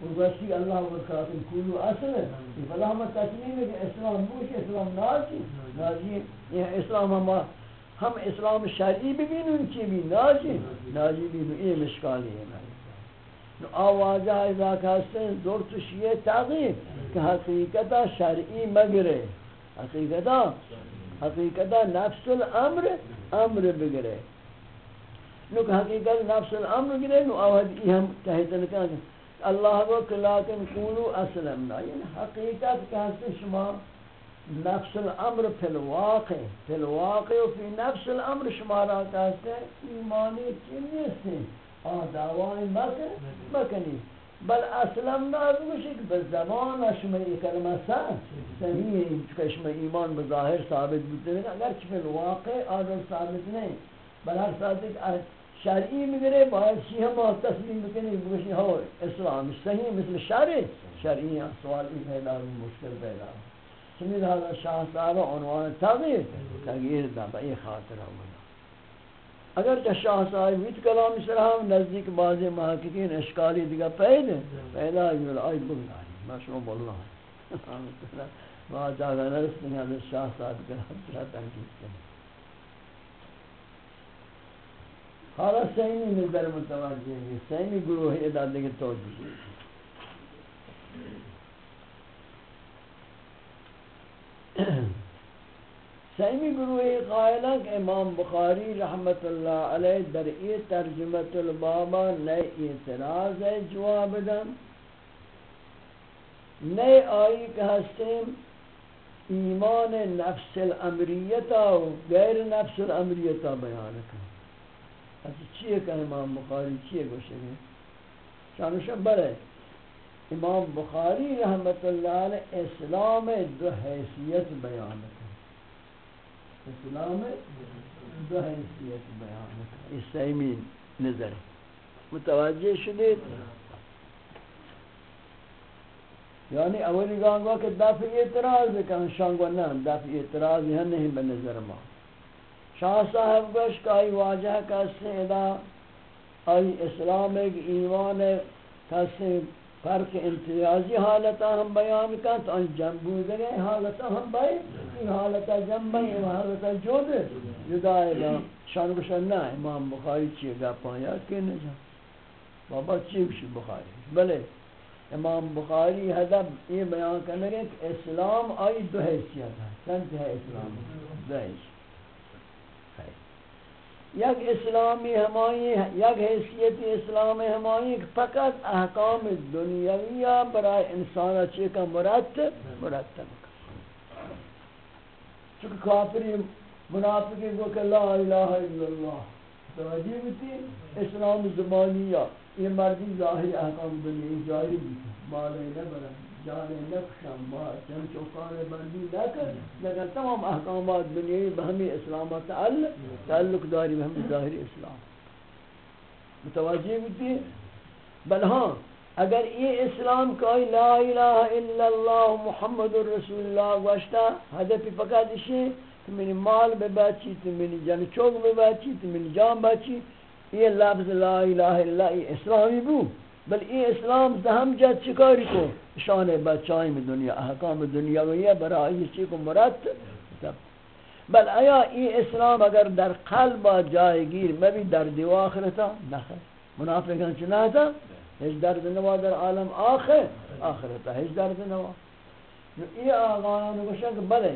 Speaker 3: اور وسی اللہ و خاطر اصل ہے بلا ہم تسلیم ہے کہ اسلام بوش اسلام ناجی ناجی یہ اسلام ہم ہم اسلام شرعی ببین ان چی بھی ناجی ناجی بھی یہ مشکالی ہے۔ نو آوازہ اذا کہتے ہیں زور تشیئے تغییر کہ حقیقتا شرعی مگرے حقیقتا حقیقتا نفس الامر، امر بگرے نو کہ حقیقت نفس الامر گرے، نو آواز یہ ہم کہتے ہیں اللہ کو لیکن قولو اسلمنا یعنی حقیقت کہتے شما نفس الامر فی الواقع فی الواقع و فی نفس الامر شمارا کہتے ہیں ایمانی چیزی سے آدھاوائی مکن، مکنی۔ بل اسلام نازوشی کہ بزبان شما یہ کلمہ سا صحیح ہے شما ایمان بظاہر ثابت بودتے ہیں اگر فی الواقع آدھر ثابت نہیں بل ہر ثابت شرعی مگرے باید شیح ہم تسلیم بکنی بگوشی ہو، اسلام صحیح مثل شرع شرعی هم سوال ای پیدا رو مشکل پیدا چمی لہذا شاہ صاحب عنوان تغییر تغییر دا با ای خاطر ہونا اگر کہ شاہ صاحب ویت کلام سرہم نزدیک بعض محققین اشکالی دیگا پیدا پیدا یول آئی بگناری ما شما بولنا وہاں جاگا نرس نہیں، حضرت شاہ صاحب کے حضرہ تنقید کریں۔ حالا سینی نظر متوجہ ہے سینی گروہ ادادے کے توجہ سیمی گروہ قائلہ کہ امام بخاری رحمت اللہ علیہ در ای ترجمت البابا نئے اعتراض ہے جواب دن نئے آئی کہ ہستیم ایمان نفس الامریتا و غیر نفس الامریتا بیان کن اچھا چیئے کہ امام بخاری چیئے گوشے گئے شانوشہ بڑے امام بخاری رحمت اللہ علیہ اسلام دو حیثیت بیان کریں اسلام دو حیثیت بیان کریں اس سیمی نظر. متوجہ شدید؟ یعنی اولی گانگا کہ دفع اعتراض کن شانگو نا دفع اعتراض یہ نہیں بنظر ما. شاہ صاحب گوش کا ای واجہ کا سیدہ، آئی اسلام ایک ایمان کسی فرق امتیازی حالتا ہم بیان کا تو ان جنبو دنے حالتا ہم بیان این حالتا جنبی این حالتا جود جدائے گا شان بشن نا، امام بخاری چیئے گا پایا، کہ نجا بابا چیئے بشی بخاری، بلے۔ امام بخاری حدب یہ بیان کرنے کہ اسلام آئی دو حیثیت ہے سنت ہے اسلام دو حیثیت۔ یک اسلامی ہمائی یک حیثیت اسلام ہمائی فقط احکام دنیاویہ برای انسان اچھے کا مرتب مرتب چونکہ کافری منافقی کو کہ لا الہ الا اللہ، توجہ بیتی، اسلام زبانیہ یہ مردی ظاہر احکام دنیاوی جاری بیتی مالے نبرن جانے نقشم ما چن چوکان بندی نکر لیکن تمام احکامات دنیای بہمی اسلام تعلق تعلق داری بہمی ظاہر اسلام۔ متوجہ ہوتی بل ہاں اگر یہ اسلام کوئی لا الہ الا اللہ محمد رسول اللہ گوشتا حدف فقط اسے تو منی مال بے بچی، تو منی جن چوک بے بچی، تو منی جان بچی، یہ لفظ لا الہ الا اللہ اسلامی بو۔ بل این اسلام زهم جد چکاری کو؟ شان بچائی میں دنیا، احکام دنیا و یہ برای چی کو مرتب بل آیا این اسلام اگر در قلب جای گیر مبی در دیو آخرتا نخیر منافقان چنہ تا هیچ درد نوا در عالم آخر، آخرتا هیچ درد نوا. یہ آغایان گوشن کہ بلے،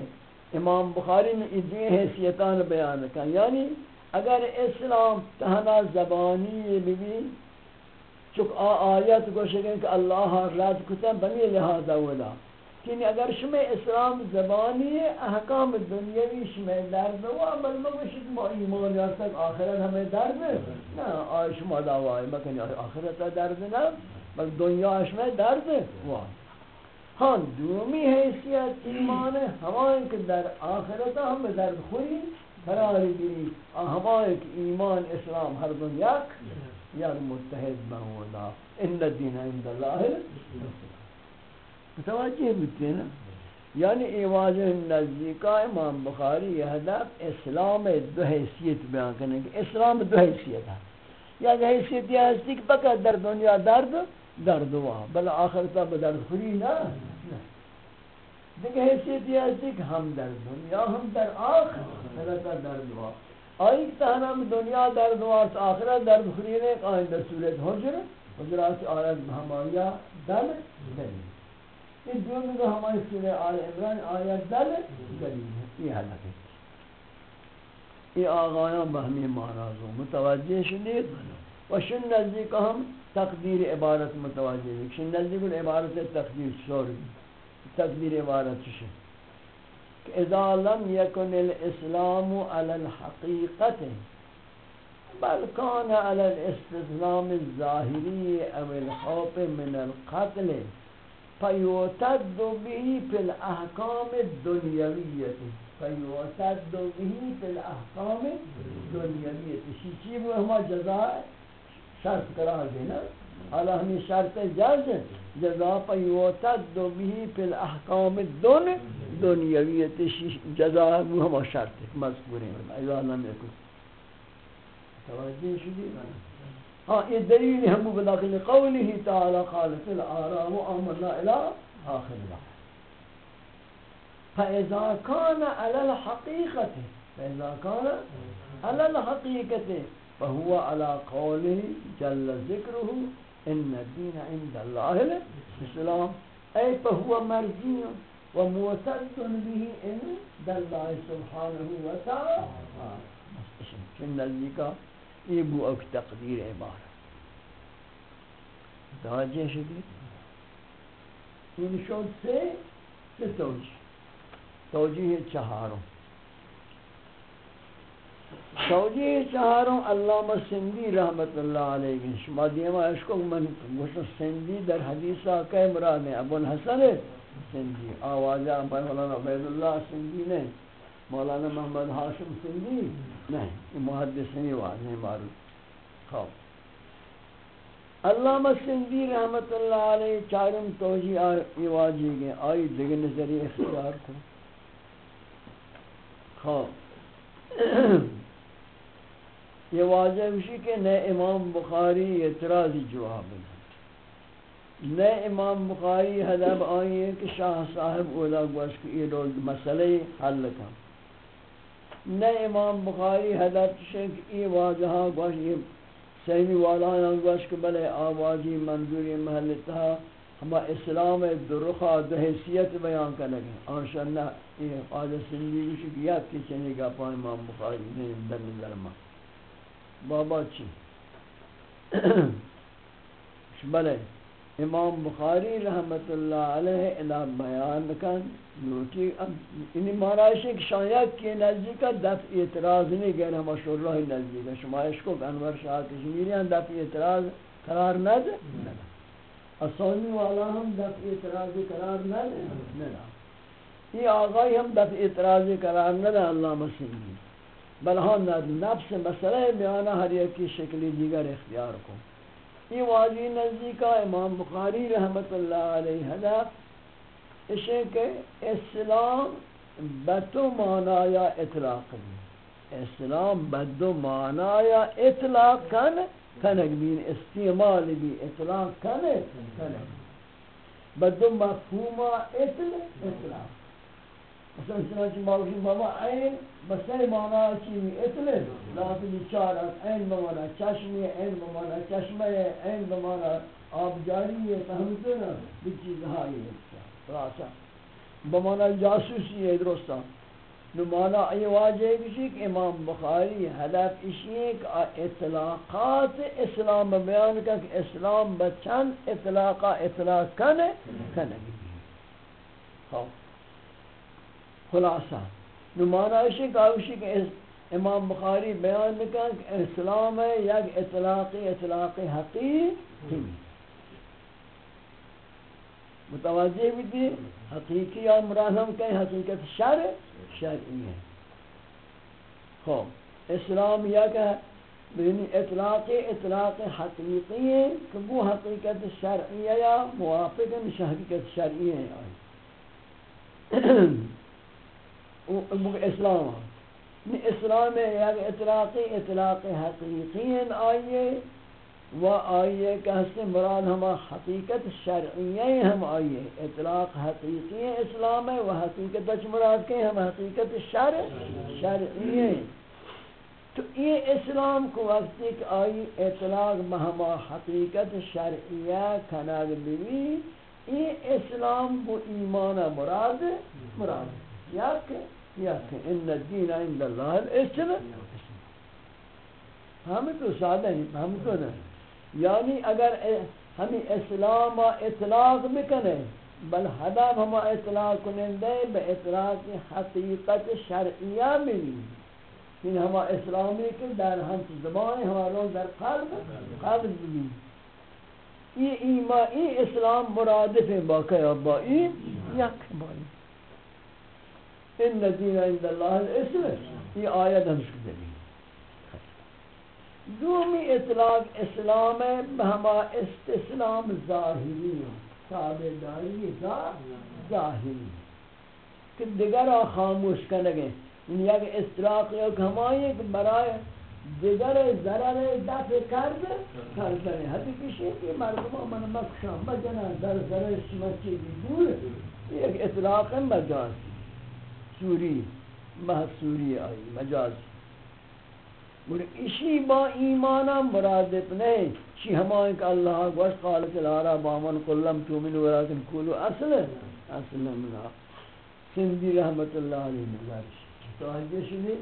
Speaker 3: امام بخاری میں ادنی حیثیتان بیان کن. یعنی اگر اسلام تہنا زبانی ببین چک آ آیت گوشگن کہ اللہ رد کتن بنی لہذا ولا۔ یعنی اگر شما اسلام زبانی احکام دنیاوی شما درد و بل مگوشید ما ایمان یافتن آخرت ہمیں درد نه آی شما دعوای مکنی آخرت درد نه بل دنیا شما درد وای ہاں دومی حیثیت ایمان ہمائیں کہ در آخرت ہم درد خوری قرار گیری ہمائیں کہ ایمان اسلام ہر دنیا یعنی متحد بہولا ان الدین عند اللہ متوجہ بکتے نا؟ یعنی ای واضح نزدیکا امام بخاری یہ حدف اسلام دو حیثیت بیان کرنے کہ اسلام دو حیثیت ہے۔ یا کہ حیثیت یہ حیثیت کہ پکا در دنیا درد درد ہوا۔ بل آخر تا بدرد خری نا۔ دیکھ حیثیت یہ حیثیت کہ ہم در دنیا ہم در آخر درد ہوا۔ آئی تہنا دنیا درد وارت آخرت درد خرینے آئین در صورت حجر حجرات آیت ہمایا دل دلیل یہ جو میں ہماری سورہ آل عمران آیت دل دلیل ہے۔ یہ حلقہ یہ آغایان بہمی معنازوں متوجہ شدید و شن نزدیک ہم تقدیر عبارت متوجہ شن نزدیک عبارت تقدیر، سوری، تقدیر عبارت شد اذا لم يكن الاسلام على الحقيقة بل كان على الاستسلام الظاهري أو الخوف من القتل فيعتد به في الاحكام الدنيويه فيعتد به في الاحكام الدنيويه شيء هو جزاء شرط قرار دینا؟ حالا ہمیں شرط جائز جزا پیوتد به فی الاحکام الدن دنیویت جزا ہم شرط مذکور ہیں ایوہ لم یکن توجہ شدی ہاں یہ دلیل ہم بداخل قوله تعالی خالق الارام امرنا الى آخر الامر فإذا كان على الحقيقة، فإذا كان على الحقيقة، فهو على قوله جل ذكره إن الدين عند الله. الإسلام أي فهو مرجع ومعتد به عند الله سبحانه وتعالى؟ إن نزدیکا يبو بو تقدير عبارة. تواجه توجہ إن این شد سي توجيه توجيه چهارم. توجیہ چہاروں علامہ سندی رحمت اللہ علیہ، شما دیما اشکو من گوشت سندی در حدیثہ کئی مراد ہیں ابو الحسن سندی آوازہ مولانا عبید اللہ سندی نہیں مولانا محمد حاشم سندی نہیں محدث نہیں واضح معروف۔ خواب۔ علامہ سندی رحمت اللہ علیہ چارم توجیہ آئی واجی گئے آئی دیگر نظری اختیار کو۔ خواب۔ یہ واضح ہوشی کہ نئے امام بخاری اعتراضی جواب ہے۔ نئے امام بخاری حدب آئی ہے کہ شاہ صاحب اولا گوش کہ یہ رول مسئلہ حل کا نئے امام بخاری حدب چشن یہ واضحہ گوش یہ سہمی والا گوش کہ بلے آوازی منظوری محلتہ ہما اسلام درخہ دو حیثیت بیان کا لگے۔ اور شاہ یہ قادر سندی گوش کہ یاد کی چنے گا پا امام بخاری نہیں در نظر ماں۔ بابا چی بلے امام بخاری رحمت اللہ علیہ الہ بیان کن نوٹی انہی مہرائش ایک شایت کی نزدیک دفع اعتراض نہیں گئے ہم شروع نزدیک شمایش کو انور شاہ کشمیری ہیں دفع اعتراض قرار نہ دے اسانی والا ہم دفع اعتراض قرار نہ دے یہ آغای ہم دفع اعتراض قرار نہ دے اللہ مسیحی بل نفس مسئلہ بیانہ ہر ایک کی شکلی دیگر اختیار کو۔ یہ واضح نزدیکا امام بخاری رحمت اللہ علیہ حدف اسے کہ اسلام بدو معنی یا اطلاق بھی اسلام بدو معنی یا اطلاق کن؟ کنک بین استعمال بھی اطلاق کن؟ کنک بدو مفہوم اطلاق۔ مثلا چنانچہ باوشی بابا عین بسے مانا چیمی اتلے لازمی چارت عین بمانا چشمی عین بمانا چشمہ عین بمانا آب جاری ہے فهمتے نا بھی چیز ہائی ہے خلاصا بمانا جاسوسی ہے درستا نمانا ای واجہ کشی کہ امام بخاری حدف اشیئے کہ اطلاقات اسلام بیان کا کہ اسلام بچند اطلاقا اطلاق کنے کنے خوب خلاصہ۔ نمانا اشیئے کہ اوشی کہ امام بخاری بیان کا کہ اسلام ہے یک اطلاقی اطلاقی حقیقی متوجہ بھی تھی حقیقی یا مراد ہم کہیں حقیقت شرع شرعی ہے۔ خوب، اسلام یا کہ بینی اطلاق اطلاق حقیقی ہے کہ وہ حقیقت شرعی یا موافق ہے حقیقت شرعی ہے۔ اسلام اسلام ہے یا اطلاق اطلاق حقیقی ہے یعنی آئیے۔ و آئیے کہ مراد ہما حقیقت شرعیہ ہم آئیے۔ اطلاق حقیقی اسلام ہے و حقیقت اچھ مراد کے ہم حقیقت شرع شرعیہ تو یہ اسلام کو وقت ایک آئی اطلاق مہما حقیقت شرعیہ کناگ بھی یہ اسلام کو ایمان مراد مراد۔ یا کہ یا کہ ان الدین عند اللہ الاسلام. ہم تو سادہ ہیں، ہم تو نہیں یعنی اگر ہمیں اسلام اطلاق بکنے، بل حداب ہما اطلاق کنندے، بے اطلاق حقیقت شرعیہ ملی. یعنی ہما اسلامی کے در ہم زبان ہما روز در قلب قلب بھی یہ ایمان، یہ اسلام مرادف ہے باقی ابا این یک بائی ان دین عند اللہ الاسلام۔ یہ آیت ہم شکر دلی دومی اطلاق اسلام ہے بہما استسلام ظاہری تابداری ظاہری کہ دیگر خاموش کرنگے یعنی یک اطلاق یک ہمائی کہ برای دیگر ضرر دفع کرد کردن حتی کشی کہ مردمان من مکشم بجنا در ضرر شمچی بھی دور۔ یک اطلاق مجاز۔ سوری محض سوری آئی، مجاز۔ بر اسی با ایمانا مرادف نہیں چی ہمائیں کہ اللہ گوشت قالت العرب آمن قلم تومن ولیکن کولو اصل اصل منا۔ سندی رحمت اللہ علیہ مزارش۔ تو آئیے شنی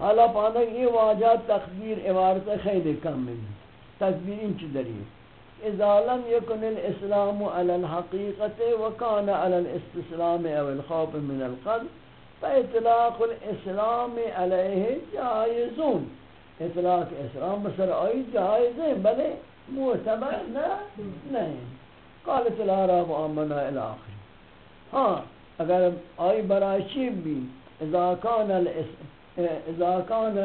Speaker 3: حالا پانک یہ واجہ تقدیر عبارت خیلی کم ملی تقدیر انچ دلیل؟ إذا لم يكن الإسلام على الحقيقة وكان على الاستسلام أو الخوف من القلب فإطلاق الإسلام علیہ جائزون. إطلاق اسلام بسر آئی جائز ہیں بلے معتبر نہ نہیں قالت العرب آمنا الآخر ہاں اگر آئی برای چیب بھی اذا کان اذا کان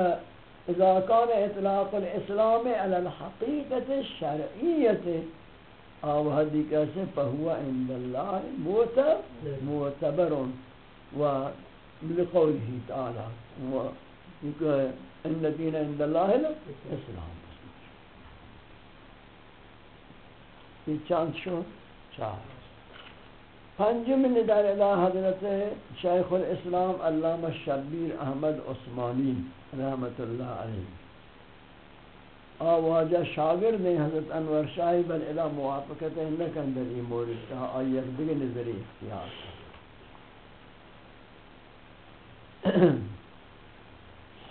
Speaker 3: اذا کان اطلاق الاسلام على الحقیقت الشرعیت آو حدی کیسے فہو عند اللہ معتبر و لقوله تعالى و ان الدين عند الله الاسلام. یہ چاند شو؟ چار پنجم ندار الہ حضرت شیخ الاسلام علامہ شبیر احمد عثمانی رحمت اللہ علیہ۔ آواجہ شاگرد نے حضرت انور شاہی بل الہ موافقت لکن در این مورد آئیت دیگر نظری اختیار۔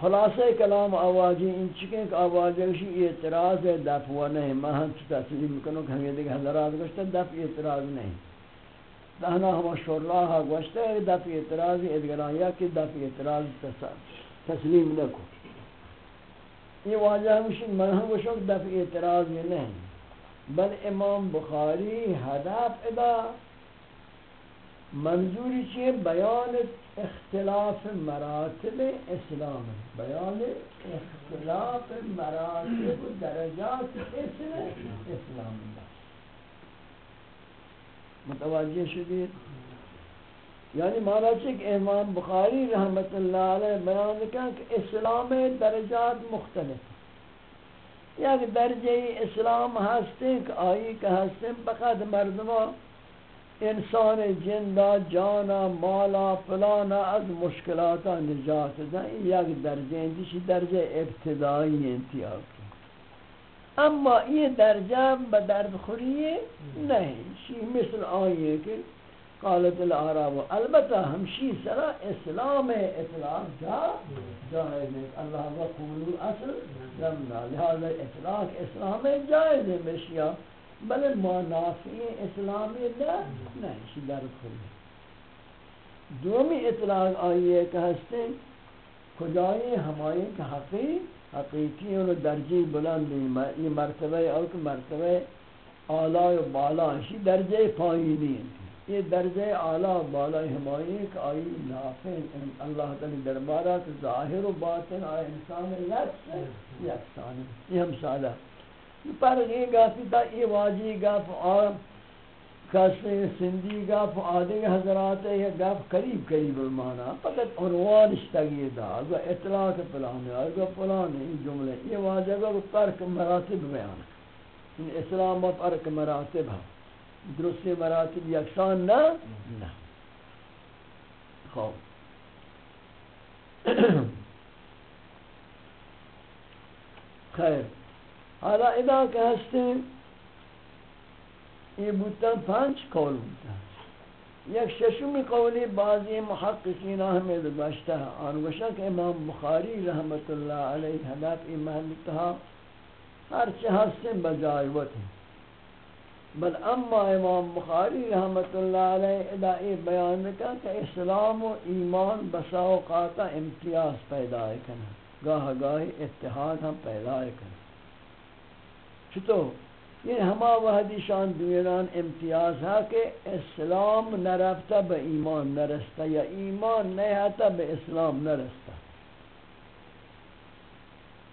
Speaker 3: خلاصہ کلام آوازی ان چکیں کہ آوازی اعتراض ہے دفع نہیں۔ میں ہم تسلیم کنوں کہ ہمیں دیکھ حضرات گوشتا دفع اعتراض نہیں۔ دہنا ہم شورلاہ گوشتا ہے دفع اعتراض ادگران یا کہ دفع اعتراض تسلیم نکو۔ یہ واجہ ہمشن میں ہم گوشتا دفع اعتراض نہیں۔ بل امام بخاری ہدف ادا۔ منظوری چیئے، بیان اختلاف مراتب اسلام۔ بیان اختلاف مراتب درجات اسم اسلام۔ متوجہ شدید یعنی مانا چک امام بخاری رحمت اللہ علیہ بیان کیا کہ اسلام درجات مختلف یک یعنی درجہ اسلام ہستے کہ آئی کہ ہستے فقط مردمان انسان جندا جانا مالا، فلانا، از مشکلات نجات دن یک درجه اندیشی درجه ابتدایی انتیاب اما یہ درجہ بدرد خوری نہیں شی مثل آئیے کہ قالت العرب، البتہ ہمشی سرا اسلام اطلاق جا، جائز ہے، اللہ و قولو اصل لمنا لہذا اطلاق اسلام جائز ہے بشیا بل منافع اسلامی نہ نہیں شی در کھلی دومی اطلاق آئیے کہ ہستے، خدای ہمائی کہ حقی حقیقی اور درجی بلند یہ مرتبہ اور مرتبہ اعلی و بالا شی درجے پایینی ہیں یہ درجہ اعلیٰ بالا ہمائی کہ آئی نافع اللہ تعالی دربارہ دربارات ظاہر و باطن آئی انسان یکس یکسانی یہ ہم سادہ پر یہ گافی تا یہ واجی گاف آم کسی سندی گاف آدھے حضرات یہ گاف قریب قریب المانا فقط عنوان اشتگی دا اگر اطلاق پلانے، اگر پلانے جملے، یہ واجی اگر فرق مراتب بیان اسلام و فرق مراتب ہے۔ درست مراتب یکسان نہ؟ نہ۔ خوب خیر۔ حالا ادا کہ ہستے یہ بودتا پانچ قول بودتا یک ششمی قولی بعضی محققین احمد باشتا ہے آن امام بخاری رحمت اللہ علیہ حداب ایمان تہا ہر چه هستن بجای وطن بل اما امام بخاری رحمت اللہ علیہ ادائی بیان کا کہ اسلام و ایمان بسا اوقات امتیاز پیدا کرنا، گاہ گاہ اتحاد ہم پیدا کرنا۔ چھتو یہ ہما وحدی شان دویران امتیاز ہے کہ اسلام نرفتا با ایمان نرستا یا ایمان نیتا با اسلام نرستا.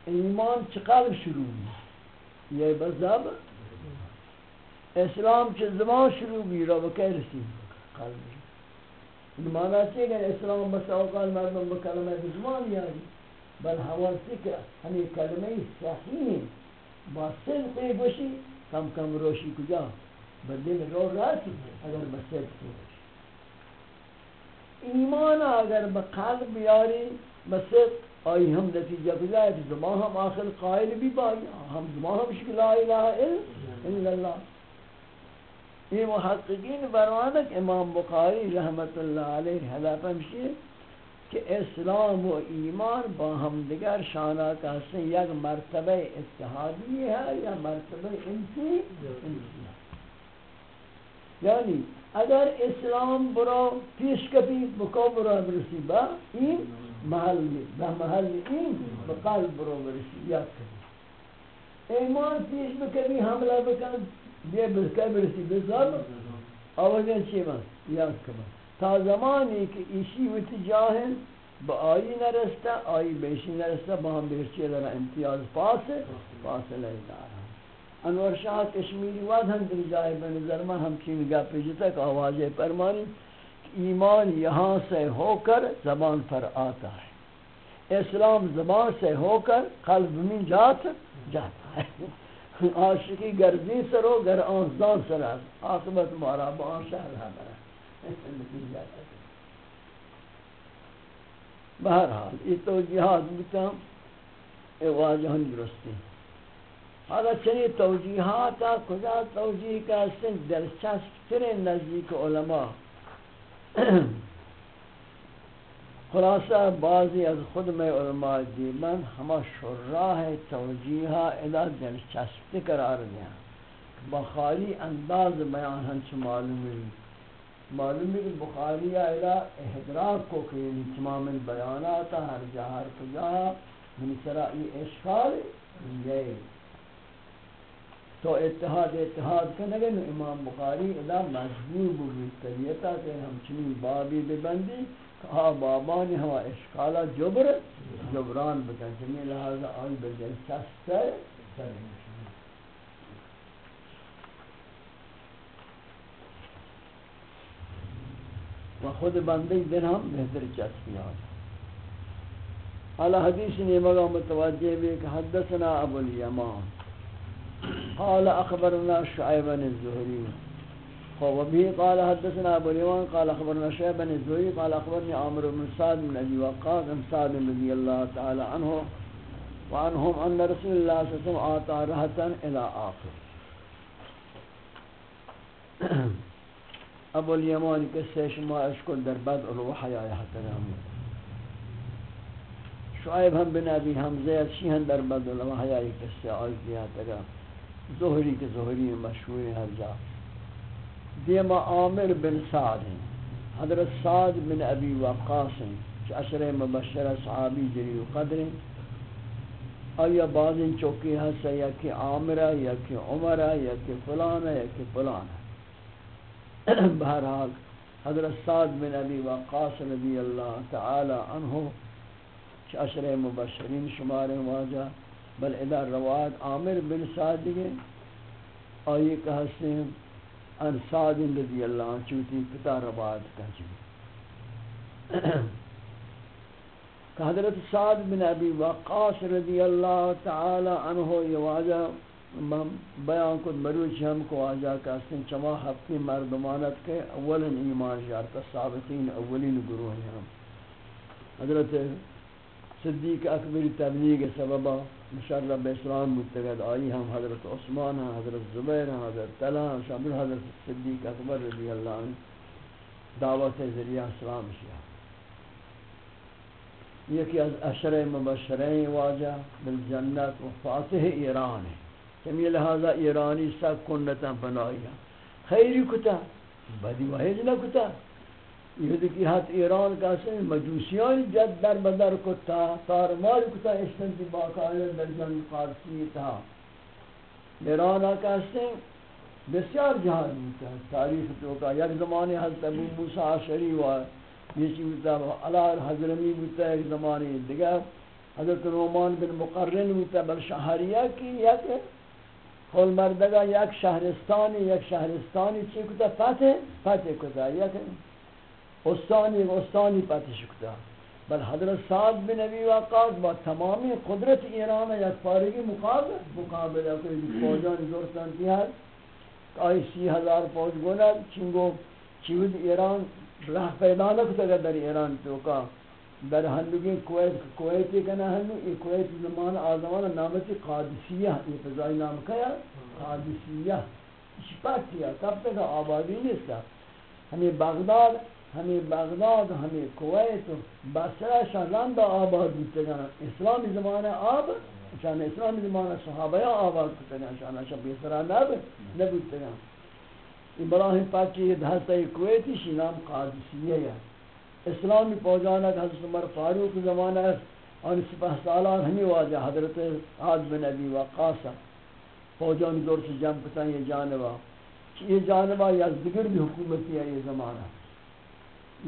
Speaker 3: ایمان چقلب شروع یہ بزب اسلام چه زمان شروع بھی رو بکی رسید؟ قلبی این معنی چیه کہ اسلام بس اوقات مردم بکلمه زمان یاری بل حواسی که ہمیں کلمه صحیح با صدقی بشی کم کم روشی کجا بدل رو راسی اگر بصدقی بشی ایمان اگر بقلب بیاری بصدق آئی ہم نتیجہ کجا ہے زمان ہم آخر قائل بھی بائی۔ ہم زمان ہم شکل لا الہ الا اللہ۔ یہ محققین برمانک امام بخاری رحمت اللہ علیہ حضرت ہمشی کہ اسلام و ایمان با ہم دیگر شانہ کا سے یک مرتبہ اتحادی ہے یا مرتبہ انسی؟ انسی یعنی اگر اسلام برو پیش کبھی بکو برو برسی با این محل با محل این بقلب برو برسی یا کبھی۔ ایمان پیش بکبھی حملہ بکن یہ بلکہ برسی بزر آوازین چی من؟ یاد کمن تا زمانی کہ ایشی ویتی جاہن با آئی نرستا آئی بیشی نرستا با ہم بیرچی در امتیاز پاس پاس لیدارا انور شاہ کشمیری واد ہم در جائے بنظر من ہم گا پیجتا کہ پرمانی ایمان یہاں سے ہو کر زبان پر آتا ہے. اسلام زبان سے ہو کر قلب میں جات، جاتا ہے. عاشقی گردی سرو گر آنزدان سر از آقبت مارا، با آن شهر همرا بہرحال یہ مطلب توجیحات بتا واجہن درستی۔ حالا چنی توجیحاتا کجا توجیح کا سن دلچسپ ترین نزدیک علماء۔ خلاصہ، بعضی از خود میں علماء دیمن ہما شراح توجیحہ ادا دلچسپ قرار دیا۔ بخاری انداز بیان ہنچ معلومی معلومی کہ بخاری ادا احدراک کو کہ یعنی تمام البیانات ہر جہر کجا من سرائی اشکال یہ تو اتحاد اتحاد کنگے امام بخاری ادا مجبور بگی طبیعتا کہ ہم چنین بابی ببندی ہاں بابانی ہوا اشکالا جبر، جبران بکن۔ چمی لہذا آئی بجل سستر و خود بندی دن ہم بہتر چسپی آتا حالا حدیث نے مگا متوجہ بھی کہ حدثنا ابو الیمان. قال اخبرنا شعیبن الزہری وبه قال حدثنا ابو اليمان قال اخبرنا شيخ بن الزهري قال اخبرني عامر بن سعد بن ابي وقاص بن سعد رضي الله تعالى عنه وعنهم ان رسول الله صلى الله عليه وسلم اعطى رهتا الى اخر ابو الیمان قصه شما اشکل در بدء الوحی آیا حتنامی شعیب هم بن ابی حمزه شی هم در بدء الوحی آیا قصه آئی دیا تگا زهری که زهری مشهوری هر جا۔ دیما عامر بن سعد حضرت سعد بن ابی وقاص عشر مبشر صحابی جلیل قدر آیا بعض چوکی ہسا یا کہ عامرہ یا کہ عمرہ یا کہ فلانہ یا کہ فلانہ بہرحال، حضرت سعد بن ابی وقاص رضی اللہ تعالی عنہ عشر مبشرین شمار واجہ، بل ادار روایت عامر بن سعد کے آئی کہ حسن ان سعد رضی اللہ عنہ چوتی کتا روایت کا چوتی کہ حضرت سعد بن ابی وقاص رضی اللہ تعالی عنہ یہ واجہ بیان کو مروچ ہم کو آجا کا چما ہفتی مردمانت کے اولین ایمان یارتا ثابتین اولین گروہ ہم۔ حضرت صدیق اکبر تبلیغ سببا مشرب اسلام متقد آئی ہم، حضرت عثمان ہیں حضرت زبیر ہیں حضرت طلح ہیں شامل حضرت صدیق اکبر رضی اللہ عنہ، دعوت ذریعہ اسلام شیعہ۔ یکی از اشر مبشرین واجہ بالجنت و فاتح ایران ہے۔ کمی لہذا ایرانی سب کنتا بنایا. خیری کتا، بدی وحیج نہ کتا یہ دیکھی ہاتھ ایران کا سے مجوسیان جد در بدر کتا تارمار کتا اشتنتی باقایا در جنگ فارسی تھا ایران کا سے بسیار جہاد ہوتا ہے تاریخ تو کا. یک زمانے حضرت ابو موسیٰ عشری ہوا، یہ چیز ہوتا ہے علا حضرمی ہوتا ہے ایک زمانے دیگر، حضرت رومان بن مقرن ہوتا ہے بل شہریہ کی، یک کل مردگا یک شهرستانی یک شهرستانی چی کتا؟ فتح فتح کتا، یک استانی یک استانی فتح کتا. بل حضرت سعد بن نبی وقاص با تمامی قدرت ایران یک فارغی مقابل مقابل اکر فوجان زورستان تیار آئی سی ہزار فوج گونا چنگو چیود ایران رہ پیدا نکتا در ایران تو کا در ہندگی کویت کویتی کنا ہنو یہ کویت زمان آزمان نامتی قادسیہ یہ فضائی نام کیا قادسیہ شپاک کیا تب تک آبادی نہیں تھا ہمیں بغداد ہمیں بغداد ہمیں کویت بسرہ شہران دا آباد بیتے گا اسلامی زمانہ آب شان اسلامی زمانہ صحابہ آباد بیتے گا شان شب بیسرہ نب نبیتے گا ابراہیم پاکی دھستا کویتی شی نام قادسیہ ہے اسلامی فوجانہ حضرت عمر فاروق زمانہ اور سپہ سالار ہمیں واجہ حضرت عاد بن ابی وقاص فوجان دور سے جنب پتہ یہ جانبا یہ جانبا یزدگر بھی حکومتی ہے یہ زمانہ۔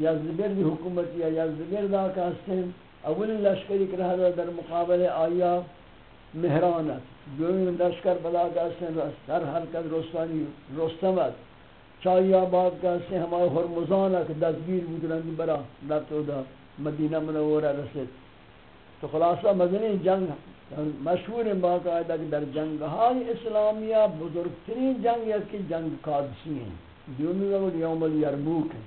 Speaker 3: یزدگر بھی حکومتی ہے۔ یزدگر دا کا سن اول لشکری کرا در مقابل آیا مہرانت دویم لشکر بلا کا سن سر حرکت رستانی رستمت چاہیے آباد کا سے ہمارے ہرمزانہ کے دستگیر بودرانی برا لبتو دا مدینہ منورہ رسید۔ تو خلاصہ مدنی جنگ، مشہور باقاعدہ کہ در جنگ های اسلامیہ بزرگترین جنگ ہے کہ جنگ قادسی ہیں۔ دیومی وقت یوم الیرموک ہیں۔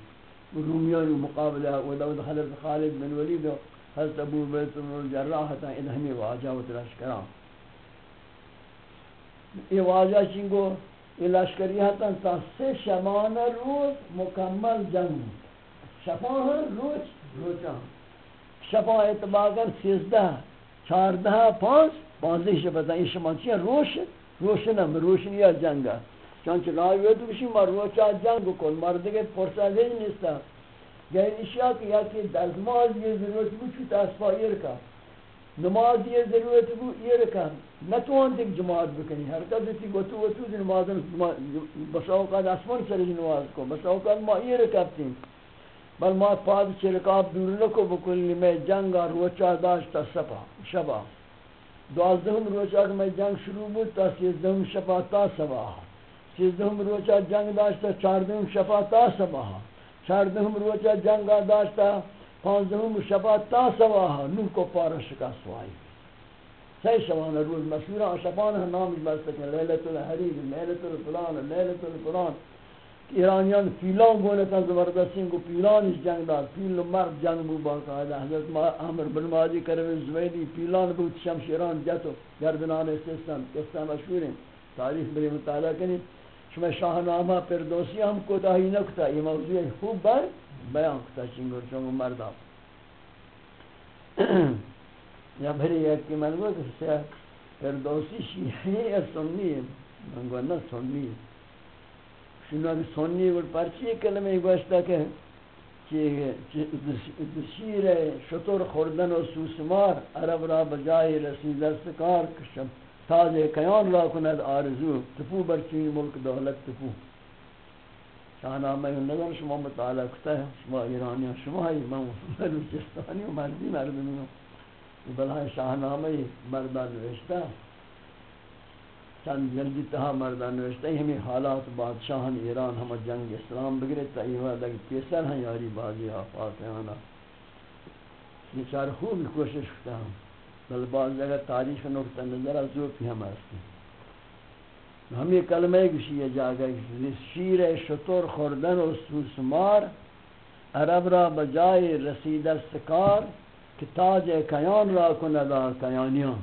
Speaker 3: رومیان مقابلہ و دود حضرت خالد بن ولید و حضرت ابو بیت الجراح تا ادھمی واجہ و ترشکران یہ واجہ چنگو یہ لشکری ہتن تا سه شبان روز مکمل جنگ شبان روز؟ روزا شبا اعتبار کر سیزده چارده پانچ پانزده شبا این شما چیه؟ روش روشنم. روشنی جنگ چانچه رایوه تو بشی ما روچا جنگ کن مردگه پرسازه نیستا گهی اشیا که یکی دزماز یه ضرورت بود چوت اسفایر که نماز یہ ضرورت کو یہ رکھا۔ نہ تو ان جماعت بکنی۔ ہر حرکت دیتی گوتو گوتو دی نماز بساوقات اسمان سر نماز کو۔ بساوقات ما یہ رکھتی بل ما پاد چھ رکاب دور نکو بکلی میں جنگ اور روچا داشتا سپا شبا دوازدہم روچا کہ میں جنگ شروع بود تا سیزدہم شبا تا سبا سیزدہم روچا جنگ داشتا چاردہم شبا تا سبا چاردہم روچا جنگ داشتا پانزدهم شبا تا سواها نو کو پارا شکست وائی. سی شبان روز مشهور شبان نام بستکن لیلت الحریر لیلت الفلان لیلت الفلان. ایرانیان پیلان گونتا زبردستین کو پیلانش جنگ دار، پیل و مرد جنگ بو باقاعدہ حضرت عمر بن مادی کرم زویدی، پیلان بود شمشیران جتو، گردنان استستان کستا مشهورین تاریخ بری مطالعہ کنی. شما شاہنامہ پردوسی ہم کوتاہی نکتا، یہ موضوع خوب بر بیان کتا چنگر چونگو مردہ یا بھری ایک کی منگو کہ پردوسی شیعی یا سنی ہے منگو نا سنی ہے شنو اگر سنی ہے پرچی کلمہ گوشتا کہ شیر شطور خوردن و سوسمار عرب را بجای رسید استکار کشم تاج کیان را کند آرزو تفو برچین ملک دولت تفو شاہنامہ نظر شما مطالعہ کتا ہے شما ایرانی شما ہی من بلوچستانی و مردی مردمی ہوں بلائے شاہنامہ مردان نوشتا چند جلدی تہا مردان نوشتا ہے ہمیں حالات بادشاہن ایران ہم جنگ اسلام بگرے تا ایوہ لگی پیسر ہیں یاری بازی آفات ہیں آنا بیچار خوب کوشش کرتا ہوں بل بعض جگہ تاریخ نقطہ نظر ازو پی ہم ہستی ہم یہ کلمہ گوشی یہ جاگہ شیر شطور خوردن و سوسمار، عرب را بجائے رسید استکار کہ تاج کیان را کند آر کیانیان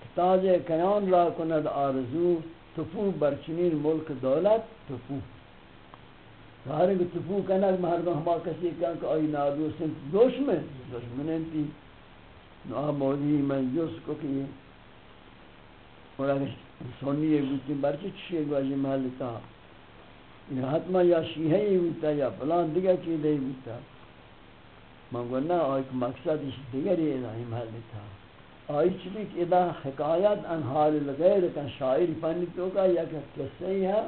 Speaker 3: کہ تاج کیان را کند آرزو، تفو برچنین ملک دولت، تفو۔ ہر ایک تفو کنگ مردم ہما کسی کہا کہ آئی نادو سنت دوش میں دشمن انتی۔ نو مولی من جس کو کہ اور اگر سنی ہے گوتی برچی چشی گواجی محلتا یہ حتما یا شیعی ہوتا یا فلان دیگر چیزی ہوتا من گو نا آئی کہ مقصد اس دیگری الہی محلتا آئی چلی کہ ادا حکایت ان حال الغیر کن شاعر پنی تو کا یا کہ قصہ ہی ہے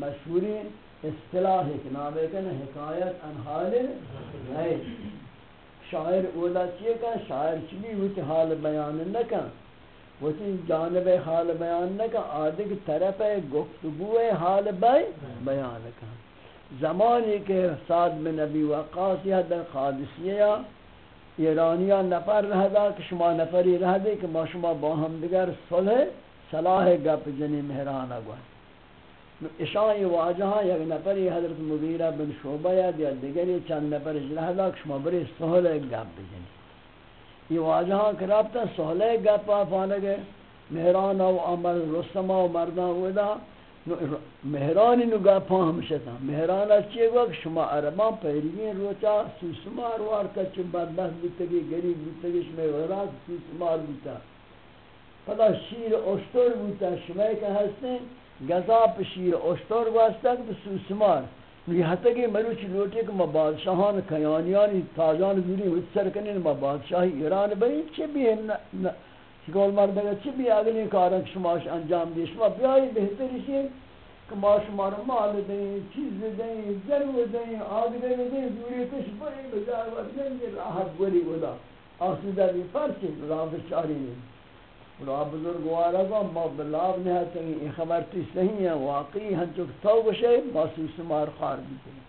Speaker 3: مشہوری اصطلاح ہے کہ نام ہے کہ حکایت ان حال الغیر. شاعر اولا چیئے کن شاعر چلی ہوتی حال بیان نکن. ہوتی جانب حال بیان نہ نکن آدھگ طرف گفتگو حال بیان نکن زمانی کے سعد بن نبی وقاس یا در خادثیہ ایرانیہ نفر رہ دا، کہ شما نفری رہ دے، کہ ما شما با ہم دیگر صلح، صلاح گپ جنی مہران اگوان اشائی واجہاں یک نفری حضرت مغیرہ بن شعبہ یا دیا دیگری چند نفر اجرہ دا کشما بری سہل گپ بجنی یہ واجہاں کرابتا سہل گپ آفانگے مہران و عمر رسما و مردان ودا مہرانی نو گپا ہمشتا مہران اچھے گو کہ شما عربان پیروین روچا سوسمار وار کچھ بدبخت بیتگی گریب بیتگی، شما ورات سوسمار بیتا۔ پدا شیر اشتر بیتا، شما کہ ہستیں گزا پشیر اشتر واسطہ کہ سوسمار یہ حتی کہ مروچ لوٹے کہ ما بادشاہان کیانیانی تاجان دوری وچسر کنین ما بادشاہی ایران بری چی بھی ہے شکول مردگا چی بھی اگلی کارن شماش انجام دی شما بیائی بہتری شی، کہ ما شما رو مال دیں، چیز دیں، ضرور دیں، آگ دیں دیں دوری کش بری بجائے وزنگی راحت بری بودا آسودہ بھی فرچی راہ بچاری نہیں خدا بزرگوارا گا ما بلاب نہتا ہے یہ خبر تو صحیح ہے واقعی ہم چک تو گشے ما سوسمار خار بیتے ہیں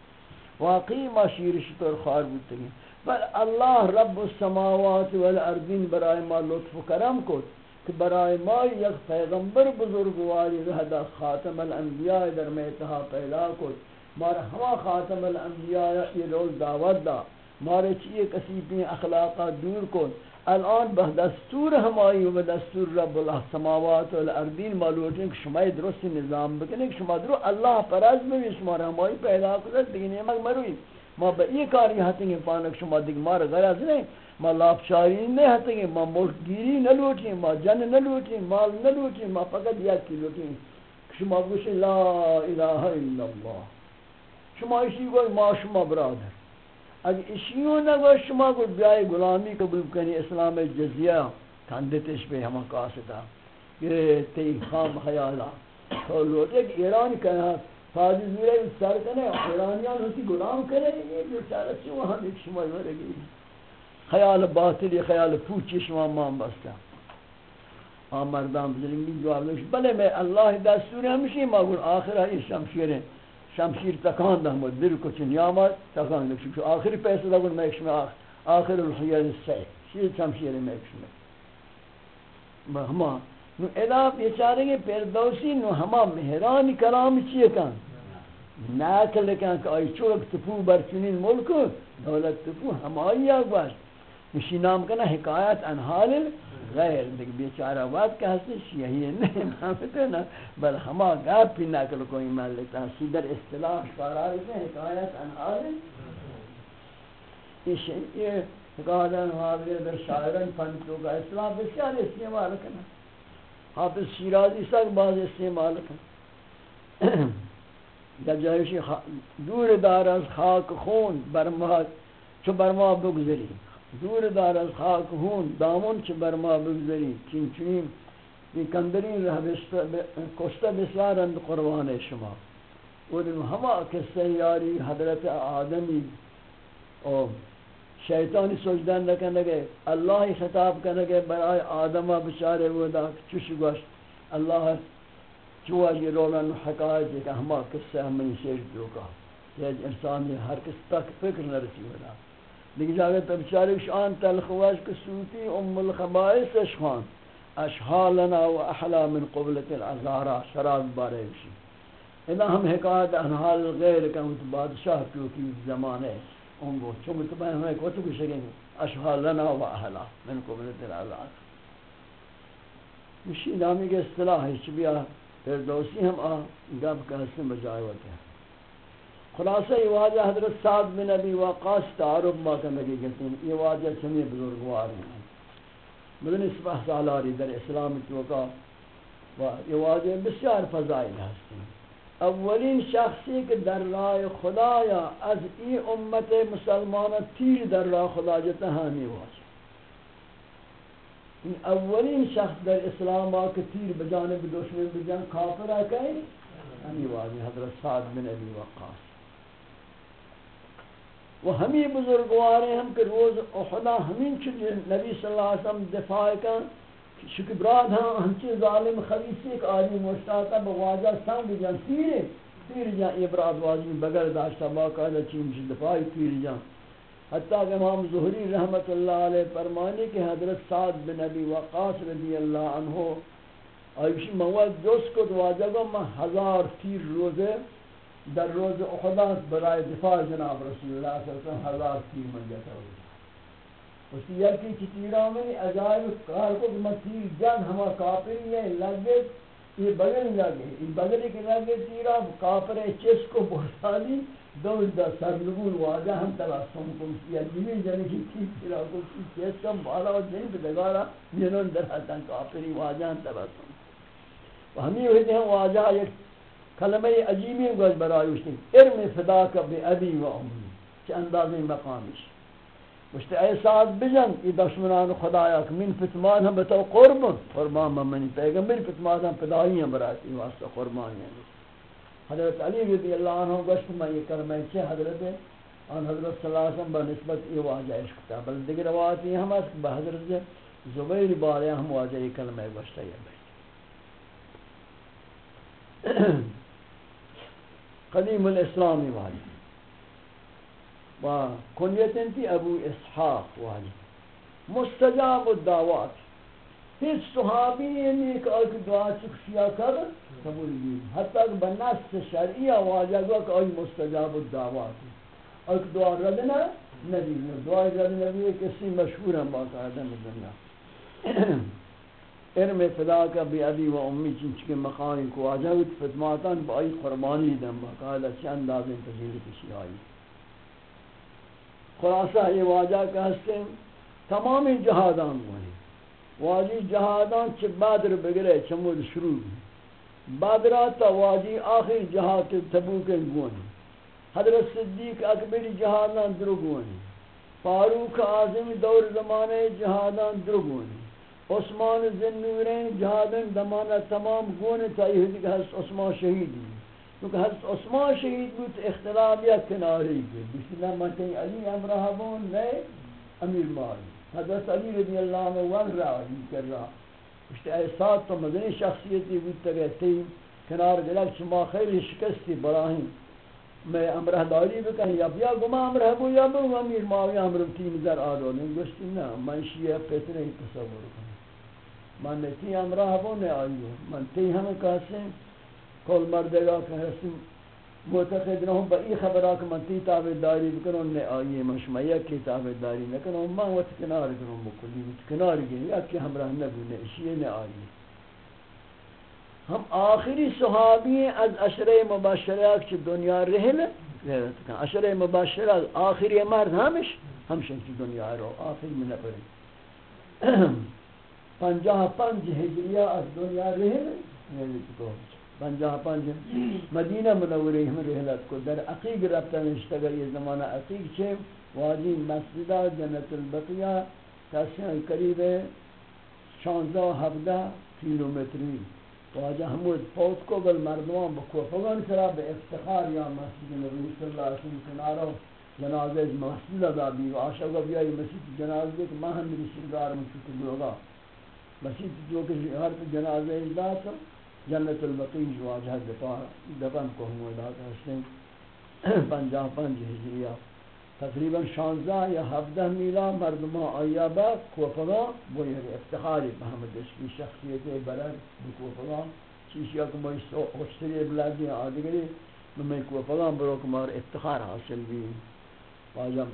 Speaker 3: واقعی ما شیر شطور خار بیتے ہیں بل اللہ رب السماوات والارضین برای ما لطف و کرم کت کہ برای ما یک پیغمبر بزرگواری رہدا خاتم الانبیاء در میتہا پیدا کت مارا ہما خاتم الانبیاء یہ روز دعوت دا مارا چیئے کسی بھی اخلاقا دور کت الان به دستور همایی و به دستور رب السماوات و الارضین معلومتین که شما درست نظام بکنید، که شما درو الله پرز ببین شما همایی پیدا کنید دیگه نعمت مروید ما به این کاری هستیم پانک شما دیگه ما را غرض نہیں ما لاپچاری نہیں هستیم ما ملک گیری نلوٹیم ما جن نلوٹیم مال نلوٹیم ما فقط یکی لوٹیم شما گوشی لا اله الا الله. شما ایشی گوی ما، شما برادر. اگر اشیوں نگو شما کو بیائی غلامی قبول کنی، اسلام جزیہ کندتش پہ ہمان قاسدہ یہ تی خام خیالا تو لوٹ ایک ایران کنا فاضی زورے سر کنے ایرانیان ہوتی غلام کرے، یہ بیچارہ چی وہاں ایک شما ورگی خیال باطلی خیال پوچی شما مان بستا۔ آن مردان بزرگی جواب نوش بلے میں اللہ دستور ہمشی ما گل آخرہ یہ شمشیریں۔ شمشیر تکان دهم دل کو چنیامت تکان دهم چون آخری پیسه دارم میکشم آخر روحیه سی شیر شمشیر میکشم با هما نو ادا بیچاره کے پردوسی نو ہما مہران کلام چیئے کن ناکل کن کہ آئی چوک تپو برچنین ملک دولت تپو ہمائی آگ باش مشی نام کنا حکایت ان حال غیر دیکھ بیچارہ وقت کہ ہستی یہی نہیں مانتے نا بل ہما گاب پی نکل کوئی ملتا سی در اصطلاح قرار سے حکایت ان حال یہ حکایت ان در شاعران فنتو کا اسلام بسیار استعمال کنا۔ حافظ شیرازی سک بعض استعمال کنا۔ در جایشی دور دار از خاک خون برما چو برما بگذری دور دار از خاک خون دامون چو برما بگذری، چین چین یہ کندرین رہ کشتہ بسیارند قربان شما. اور ہما قصہ یاری حضرت آدمی، او شیطانی سجدن نکن لگے، اللہ خطاب کنه کرنے برای آدمہ بچارے وہ دا چوش گوشت، اللہ چوا یہ رولن حقائق کہ ہما قصہ ہمیں شیش دوکا یہ یعنی انسان یہ ہر کس تک فکر نہ رسی ہونا۔ لیکن جاگے تب چارک شان تلخواش کسوتی ام الخبائس اشخان. اشحالنا و احلا من قبلت العزارہ شراب بارے بشی اذا ہم حکایت انحال غیر کہ انت بادشاہ کیونکہ زمانے ان کو چون تو میں ہمیں کو تو کچھ گے. اشحالنا و احلا من قبلت العزارہ مشی نامی کے اصطلاح ہے، چبیہ فردوسی ہم آ گب کا حسن بجائے ہوتے ہیں. خلاصہ یہ واجہ حضرت سعد بن ابی وقاص تعارف ما کا نگی کہتے ہیں یہ واجہ چمی بزرگوار ہیں۔ مدن اس بحث آلاری در اسلام توقع یہ واجہ بسیار فضائل ہستے ہیں اولین شخصی کہ در راہ خدایا از ای امت مسلمان تیر در راہ خدا جتا ہمی واجہ۔ این اولین شخص در اسلام آکے تیر بجانب دشمن بجان کافر آکے ہمی واضح حضرت سعد بن ابی وقاص۔ و ہمی بزرگوارے ہم کہ روز احدا ہمین چھو نبی صلی اللہ علیہ وسلم دفاع کا شکر براد ہاں ہمچی ظالم خلیصی ایک آدمی مشتاقہ بواجہ سنگ جان تیرے تیر جان ابراد واضح بگر داشتا باقاعدہ چیمش دفاعی تیر جان۔ حتیٰ کہ امام ظہری رحمت اللہ علیہ فرمانے کہ حضرت سعد بن نبی وقاص رضی اللہ عنہ ایشی مواد دوست کو دواجہ گو، میں ہزار تیر روزے در روز اخدات برای دفاع جناب رسول اللہ صلی اللہ علیہ وسلم ہزار تیر من جاتا ہوئی اسی یکی کی تیران میں عجائب کار کو میں تیر جن ہما کافری ہے، لگے، یہ بغل لگے۔ یہ بغلی کے لگے تیرا کافر چس کو بہتانی دور دا سرلگون واجہ ہم تلاسم کن کیا دیوی جنی کی تھی۔ پھرا کو کی چیز کم بالا و جن پہ دگارا جنون در حتن کافری واجہ ہم تلاسم و ہمیں ہوئے ہیں واجہ ایک کلمہ عجیبی گوش برایوش برایوشتی ارم فدا کا بے ابی و امی چھ اندازی مقامش۔ مشتی اے ساتھ بجن، ای دشمنان خدایا، کہ من فتمان ہم بتاو قرب قربان من منی پیغمبر فتمان ہم فدایی ہم برایتی واسطہ قربان یعنی حضرت علی رضی اللہ عنہ گوشت میں یہ کلمہ چھے حضرت ان حضرت صلی اللہ علیہ وسلم بنسبت یہ واجہ عشق تھا بل دیگر روایت یہ ہم اس حضرت زبیر بارے ہم واجہ یہ کلمہ گوشت ہے۔ قدیم الاسلامی واجہ و کنیت انتی ابو اسحاق واجہ مستجاب الدعوات. هیچ صحابی یعنی نیک آئی دعا چکشیا کر، قبول بھی حتی کہ بناس شرعی آواز آگا کہ آئی مستجاب الدعوات. آئی دعا ردنا نبی. دعا رد نبی، کسی مشہور ہم باقاعدہ دنیا. ارم فدا کا بی ابی و امی چنچ کے مقامی کو آجاوت فتماتان با آئی قربانی دن باقاعدہ چھ انداز انتظیر کسی آئی۔ خلاصہ یہ واجہ کہ ہستے تمامی جہادان ہوئے واجی جہادان چھ بدر بگرے چمود شروع بدرہ تا واجی آخر جہاد تبوک گونی حضرت صدیق اکبری جہادان درگونی فاروق اعظم دور زمانے جہادان درگونی عثمان ذنورین جہادان زمانہ تمام گونے تا یہ دیکھ حضرت عثمان شہیدی کیونکہ حضرت عثمان شہید بود اختلاف یا کناری گئی بسم اللہ منتی علی امرہ بون نئے امیر ماری حضرت علی رضی اللہ عنہ ون راہی کر رہا۔ اشتے اے ساتھ تو مدنی شخصیتی بودتا گئے کنار گلک شما خیلی شکستی براہیم میں امرہ داری بکنی یا بیا گما امرہ بو یا بو امیر ماوی امرہ تین در آدھو نہیں گوشتی نا من شیعہ پیتنے ہی تصور کنی من نے تی امرہ بو نے آئیو. من تی ہمیں کہتے ہیں کل مردگا که کہ معتقد نہ ہوں بئی خبرہ کہ من تی تابداری بکنوں. نے آئیے مشمع یکی تابداری نکنوں. من وقت کنار کنوں بکلی وقت کنار گئی یکی ہمراہ نبونے اشیئے نے آئیے. ہم آخری صحابی از اشرہ مباشرہ کی دنیا رہل غیرت کن اشرہ مباشرہ آخری مرد ہمش. ہمشن کی دنیا رو. آخری من نبرے پنجاہ پنج ہجریہ از دنیا غیرت کن پنجاہ پنج مدینہ منوری ہم رحلت کو. در عقیق ربطہ نشتگر یہ زمانہ عقیق چھے واجی مسجدہ جنت البقیہ کسی قریب شانزہ ہفدہ کلومیتری واجہ حمود پوت کو بل مردمان بکوفگان سرا بے افتخار یا مسجد نبی صلی اللہ علیہ وسلم کنارو جنازہ مسجد ادا بھی آشا کو مسجد جنازہ کہ ماہ ہم میری سرگار میں چکے لوگا مسجد جو کہ ہر جنازہ اجداد جنت البقی جو آجہ دفاع، دفن کو ہم اداد ہستے پنجاہ پنج ہجریہ۔ تقریباً شانزہ یا ہفدہ میلہ مردمہ آیابا کوفگا وہ یعنی یہ افتخاری محمد اس کی شخصیت برد بکوفگا چیشیا کو میں خوشتری بلادی آدھگری میں کوفگا برو کمار افتخار حاصل بھی واجم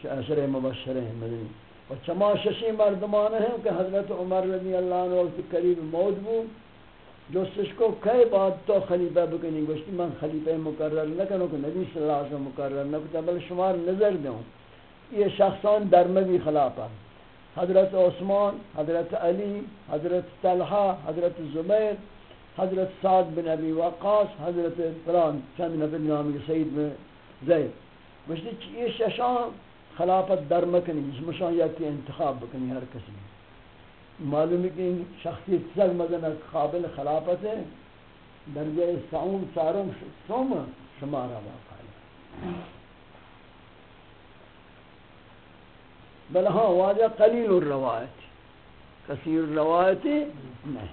Speaker 3: چھ اثر مبشر ہیں مدنی اور چما ششی مردمان ہیں کہ حضرت عمر رضی اللہ عنہ وقت قریب موت بود جوستش کو کئی بعد تو خلیفہ بکنی گوشتی من خلیفہ مقرر نکنو کہ نبی صلی اللہ علیہ وسلم مقرر نکتا بل شمار نظر دوں یہ شخصان درمگی خلافہ حضرت عثمان، حضرت علی، حضرت طلحہ، حضرت زبیر، حضرت سعد بن ابی وقاص، حضرت فلان چند نفر نامی سید بن زید۔ گوشتی، یہ ششان خلافت درمکنی اس مشان یکی انتخاب بکنی ہر کسی. معلوم ہے کہ شخصی سر مدن قابل خلافت ہے درجہ سعون چاروں سوم شمارا واقع ہے بل ہاں واجہ قلیل الروایت. کثیر الروایت نہیں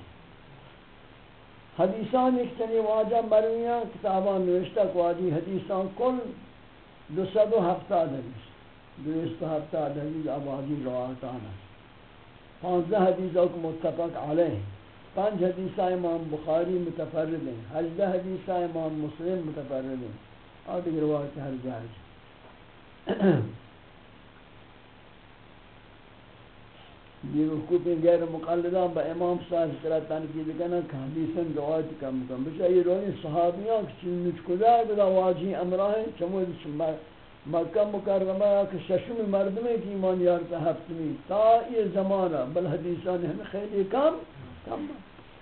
Speaker 3: حدیثان ایک چنی واجہ مرویاں کتابان نوشتہ کو آجی حدیثان کل دو سد و ہفتہ حدیث. دو سد ہفتہ حدیث اب آجی روایتان ہے پانزہ حدیثوں کو متفق علیہ پانچ حدیثہ امام بخاری متفرد ہیں حجدہ حدیثہ امام مسلم متفرد ہیں اور دیگر روایت ہر جارج یہ حقوق غیر مقلدان با امام صاحب طرح تنقید کرنا کہ حدیثاً روایت کم کم. بچہ یہ روی صحابیاں کہ چین نچکدہ ہے واجی امراہیں چمود شمار مکہ مکرمہ کہ ششم مردمیں کی ایمان یارتا ہفتمی تا یہ زمانہ، بل حدیثان ہمیں خیلی کم کم۔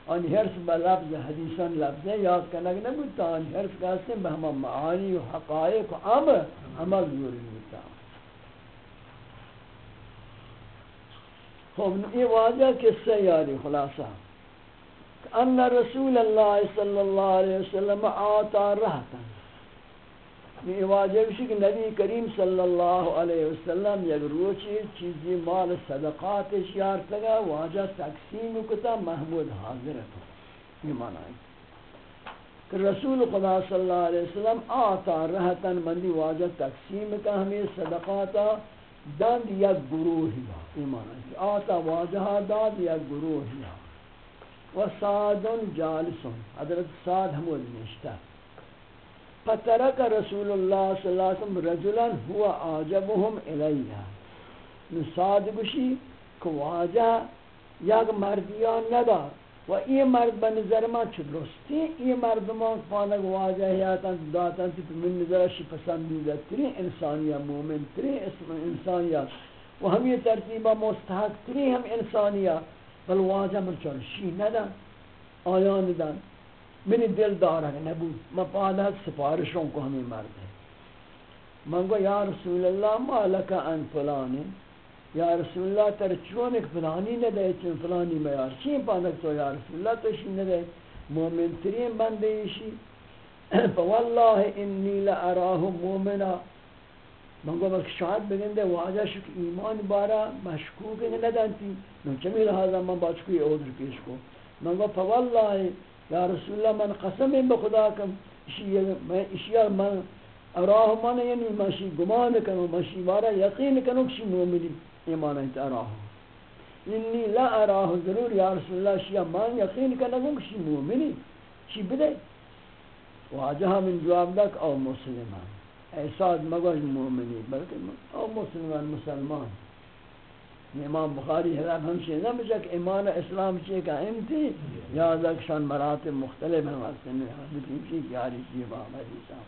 Speaker 3: آن حرس بلفظ حدیثان لفظیں یاد کنگ نبودتا آن حرس کہتے ہیں بہما معانی و حقائق و عمل عمل یوری بودتا خب یہ واضح قصہ یاری خلاصہ۔ ان رسول اللہ صلی اللہ علیہ وسلم آتا رہتا۔ یہ واجب ہے کہ نبی کریم صلی اللہ علیہ وسلم یک روچی چیزی مال صدقات اشیار تگا، واجہ تقسیم کتا، محمود حاضر ہے یہ معنی ہے۔ کہ رسول خدا صلی اللہ علیہ وسلم آتا رہتا مندی واجہ تقسیم کا ہمیں صدقاتا دند یک گروہی یہ معنی ہے۔ آتا واجہ داد یک گروہی و سادن جالسن۔ حضرت ساد حمود نشتہ۔ فترک رسول اللہ صلی اللہ علیہ وسلم رجلا ہوا آجبهم الیہ. نساد گوشی کہ واجہ یک مردیان ندا و این مرد به نظر من چه درستی؟ این مردمان پانک واجه یاتن داتن تی من نظرشی پسندیده تری انسانیت مومن تری اسم انسانیت و ہم یہ ترتیبہ مستحق تری ہم انسانیت بل واجہ من چونشی ندن، آیان دن منی دل دارا نبود ما پادت سفارشوں کو ہمیں مرد ہے۔ من گو یا رسول اللہ، ما لکا ان فلانی یا رسول اللہ تر چون ایک فلانی ندے چون فلانی میار چین پادک تو یا رسول اللہ تو شی ندے مومن ترین بندے شی فواللہ انی لأراہ مومنا۔ من گو ملک شاید بگندے واجہ شک ایمان بارا مشکوک ندن تی نو چمی لحاظا من باچکوی عودر پیش کو۔ من گو فواللہ یا رسول اللہ من قسم بخدا کم اشیاء من اراہ من یعنی ماشی گمان کنو ماشی بارا یقین کنو کشی مومنی ایمان انت اراہ انی لا اراہ ضرور یا رسول اللہ شیعہ من یقین کنو کشی مومنی چی بدے واجہ من جواب دک او مسلمان احساد مگوش مومنی بلکہ او مسلمان مسلمان امام بخاری حضرت ہمشہ نہ بجا کہ ایمان اسلام چیئے کا امتی یاد اکشان مراتب مختلف ہیں واسطے میں حضرت ہمشہ کی آری چیئے بام حدیثا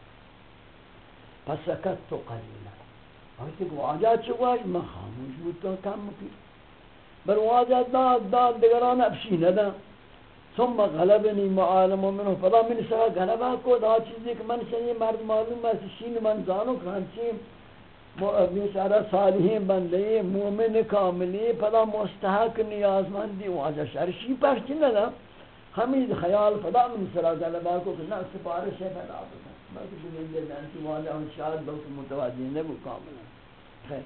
Speaker 3: پس سکت تو قلیلا اور تک واجہ چکا ہے، میں خاموش بود تو کم کی۔ بل واجہ داد داد دگران ابشی ندا ثم غلبني معالم منه فضا من سرا غلبا کو، دا چیزی کہ من سے یہ مرد معلوم ہے شین من زانو کھانچی بیچارہ صالحین بندے مومن کاملی پدا مستحق نیاز مندی واجہ شرشی پرچی ندا. حمید خیال پدا من سرا غلبا کو کہ نہ سپارش ہے بنا بنا بلکہ بلندے دانتی واجہ ان شاید بلکہ متوجہ نبو کاملا خیر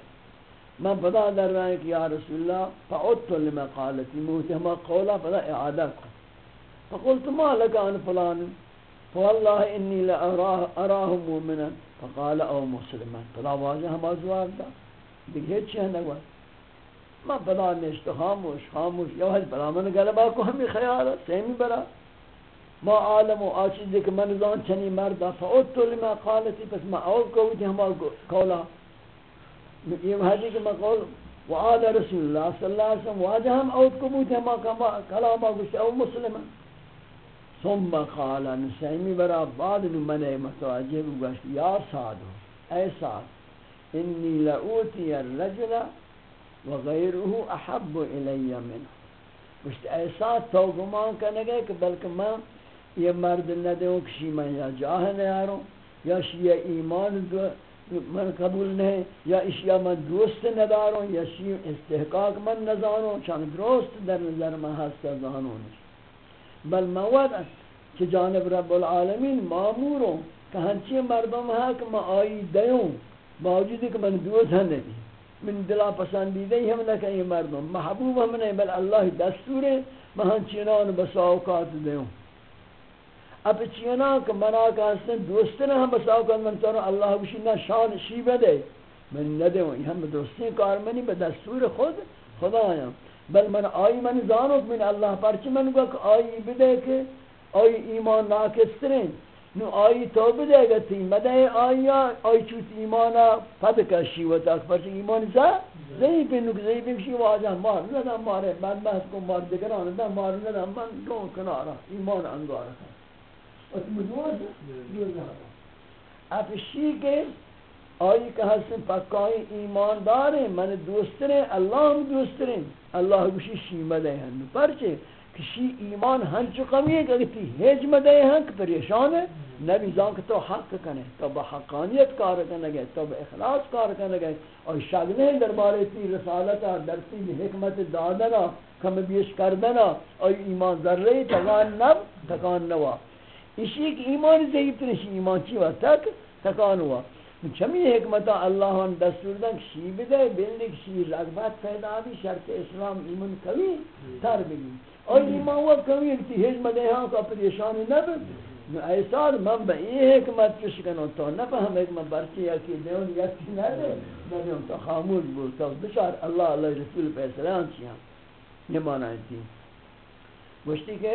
Speaker 3: من پدا در رہا ہے کہ یا رسول اللہ، فعدت لما قالتی موتہما قولا پدا اعادہ کو فقلت ما لك عن فلان فوالله اني لاراه اراه فقال او مسلما فلا واجه ما جواب دا دیگه چه نگواد ما بلا نشت خاموش خاموش یا حج بلا، من غلبا کو ہمی خیال سیمی برا ما عالم و آچیز دیکھ من زان چنی مردا فعدت لما قالتی، پس ما اول کو دی ہما کولا۔ یہ حدیث کہ میں قول وعاد رسول اللہ صلی اللہ علیہ وسلم واجہ ہم اوت کو بوتے ہما کلاما گوشت او مسلمان ثم قال نسیمی برا بعد من متوجہ بگوشت یا سادو اے ساد انی لعوتی الرجل وغیره احب الی منه گوشت اے ساد تو گمان کرنے گئے کہ بلکہ میں یہ مرد ندے ہوں کشی میں یا جاہ نیاروں یا شیع ایمان دو، من قبول نہیں یا اشیاء من دوست نداروں یا شیع استحقاق من نزانوں چانک درست در نظر من ہستا زانوں نہیں بل مواد کہ جانب رب العالمین معمور ہوں کہ ہنچی مردم ہے کہ میں آئی دیوں باوجود کہ من دوست ہم نہیں من دلا پسندیدہ ہم نہ کہیں مردم. محبوب ہم نہیں بل اللہ دستور ہے میں ہنچینان بس اوقات دیوں اب چینا کہ منا کا حسن دوست نہ ہم بس اوقات من تو اللہ بشی نہ شان شیبہ دے من نہ دیوں ہم دوستی کار منی بدستور خود خدا آیا بل من آئی من زانو من اللہ پرچی من گو کہ آئی بدے کہ آئی ایمان ناکس ترین نو آئی تو بدے گا تی مدے آئی آئی چوت ایمانا پد کشی و تاک پرچی ایمان زا زی پی نک زی پی کشی واجہ مار ندا مارے من بحث کو مار دگران ندا مار ندا من دو کنارا ایمان انگارا اس مدوز دیو افشی کے آئی کہ حسن پکائی ایمان داریں من دوستریں اللہ ہم دوستریں اللہ گوشی شیمہ دے ہیں۔ پرچے کہ شی ایمان ہنچو قوی ہے کہ تی حجم دے ہیں، کہ پریشان ہے نبی زان کہ تو حق کنے، تو بحقانیت کار کنے گئے، تو اخلاص کار کنے گئے۔ اور شاگلے دربارے تی رسالتا درسی حکمت دادنا، کم بیش کردنا۔ اور ایمان ذرے، تکان نب تکان نوا۔ اسی کہ ایمان ضعیف تنشی ایمان چی وقت تک تکان ہوا۔ چمی حکمت اللہ ان دستور دن شی بدے بلنک شی رغبت پیدا بھی شرط اسلام ایمان کبھی تر بگی اور ایمان وہ کبھی انتی حجم دے ہاں کا پریشانی نبی ایسا من با این حکمت کش کنم تو نفهم حکمت برچی یکی دیون یکی نده ندیم تو خاموش بود تو بشار اللہ اللہ رسول پیسران چی هم نمانا دین گوشتی که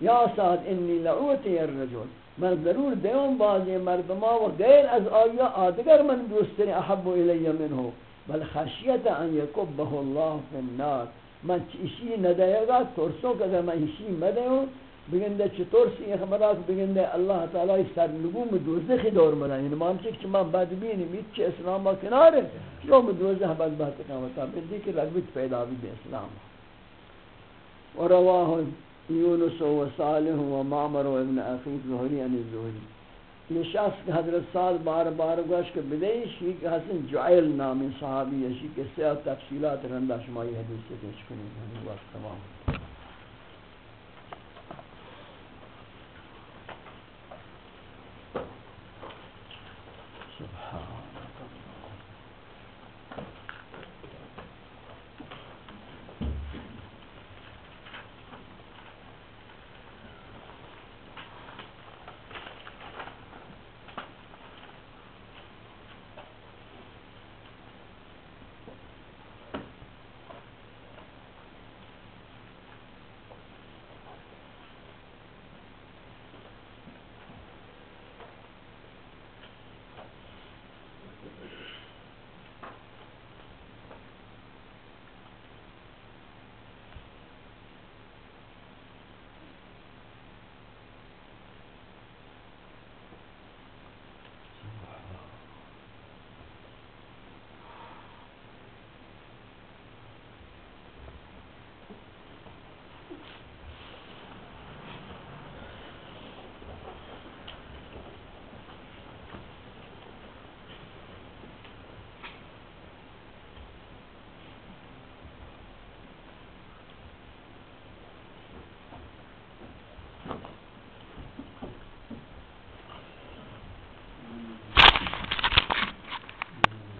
Speaker 3: یا سعد انی لعوتی الرجل۔ من ضرور دیون بعضی مردما و غیر از آیا آدگر من دوستنی احب الی منه. بل خشیت ان یکبه الله فی النار. من چیشی ندهیگا ترسو که اگر من ایشی مدهیون بگنده چه ترسی؟ اخبرات بگنده الله تعالی سر نگوم دوزخی دور منن یعنی مانچه که من بدبینی میت چه اسلام با کناره. شما دوزخ بد بدبخت قیامتا بدی که رغبت پیدا بی اسلام. و رواه یونس و صالح و معمر و ابن اخی زہری عن زہری یہ شخص کہ حضرت سال بار بار گوش کہ بدئی شیخ حسن جعیل نامی صحابی ہے شیخ سے تفصیلات رندہ شمائی حدیث سے پیش کنی وقت تمام.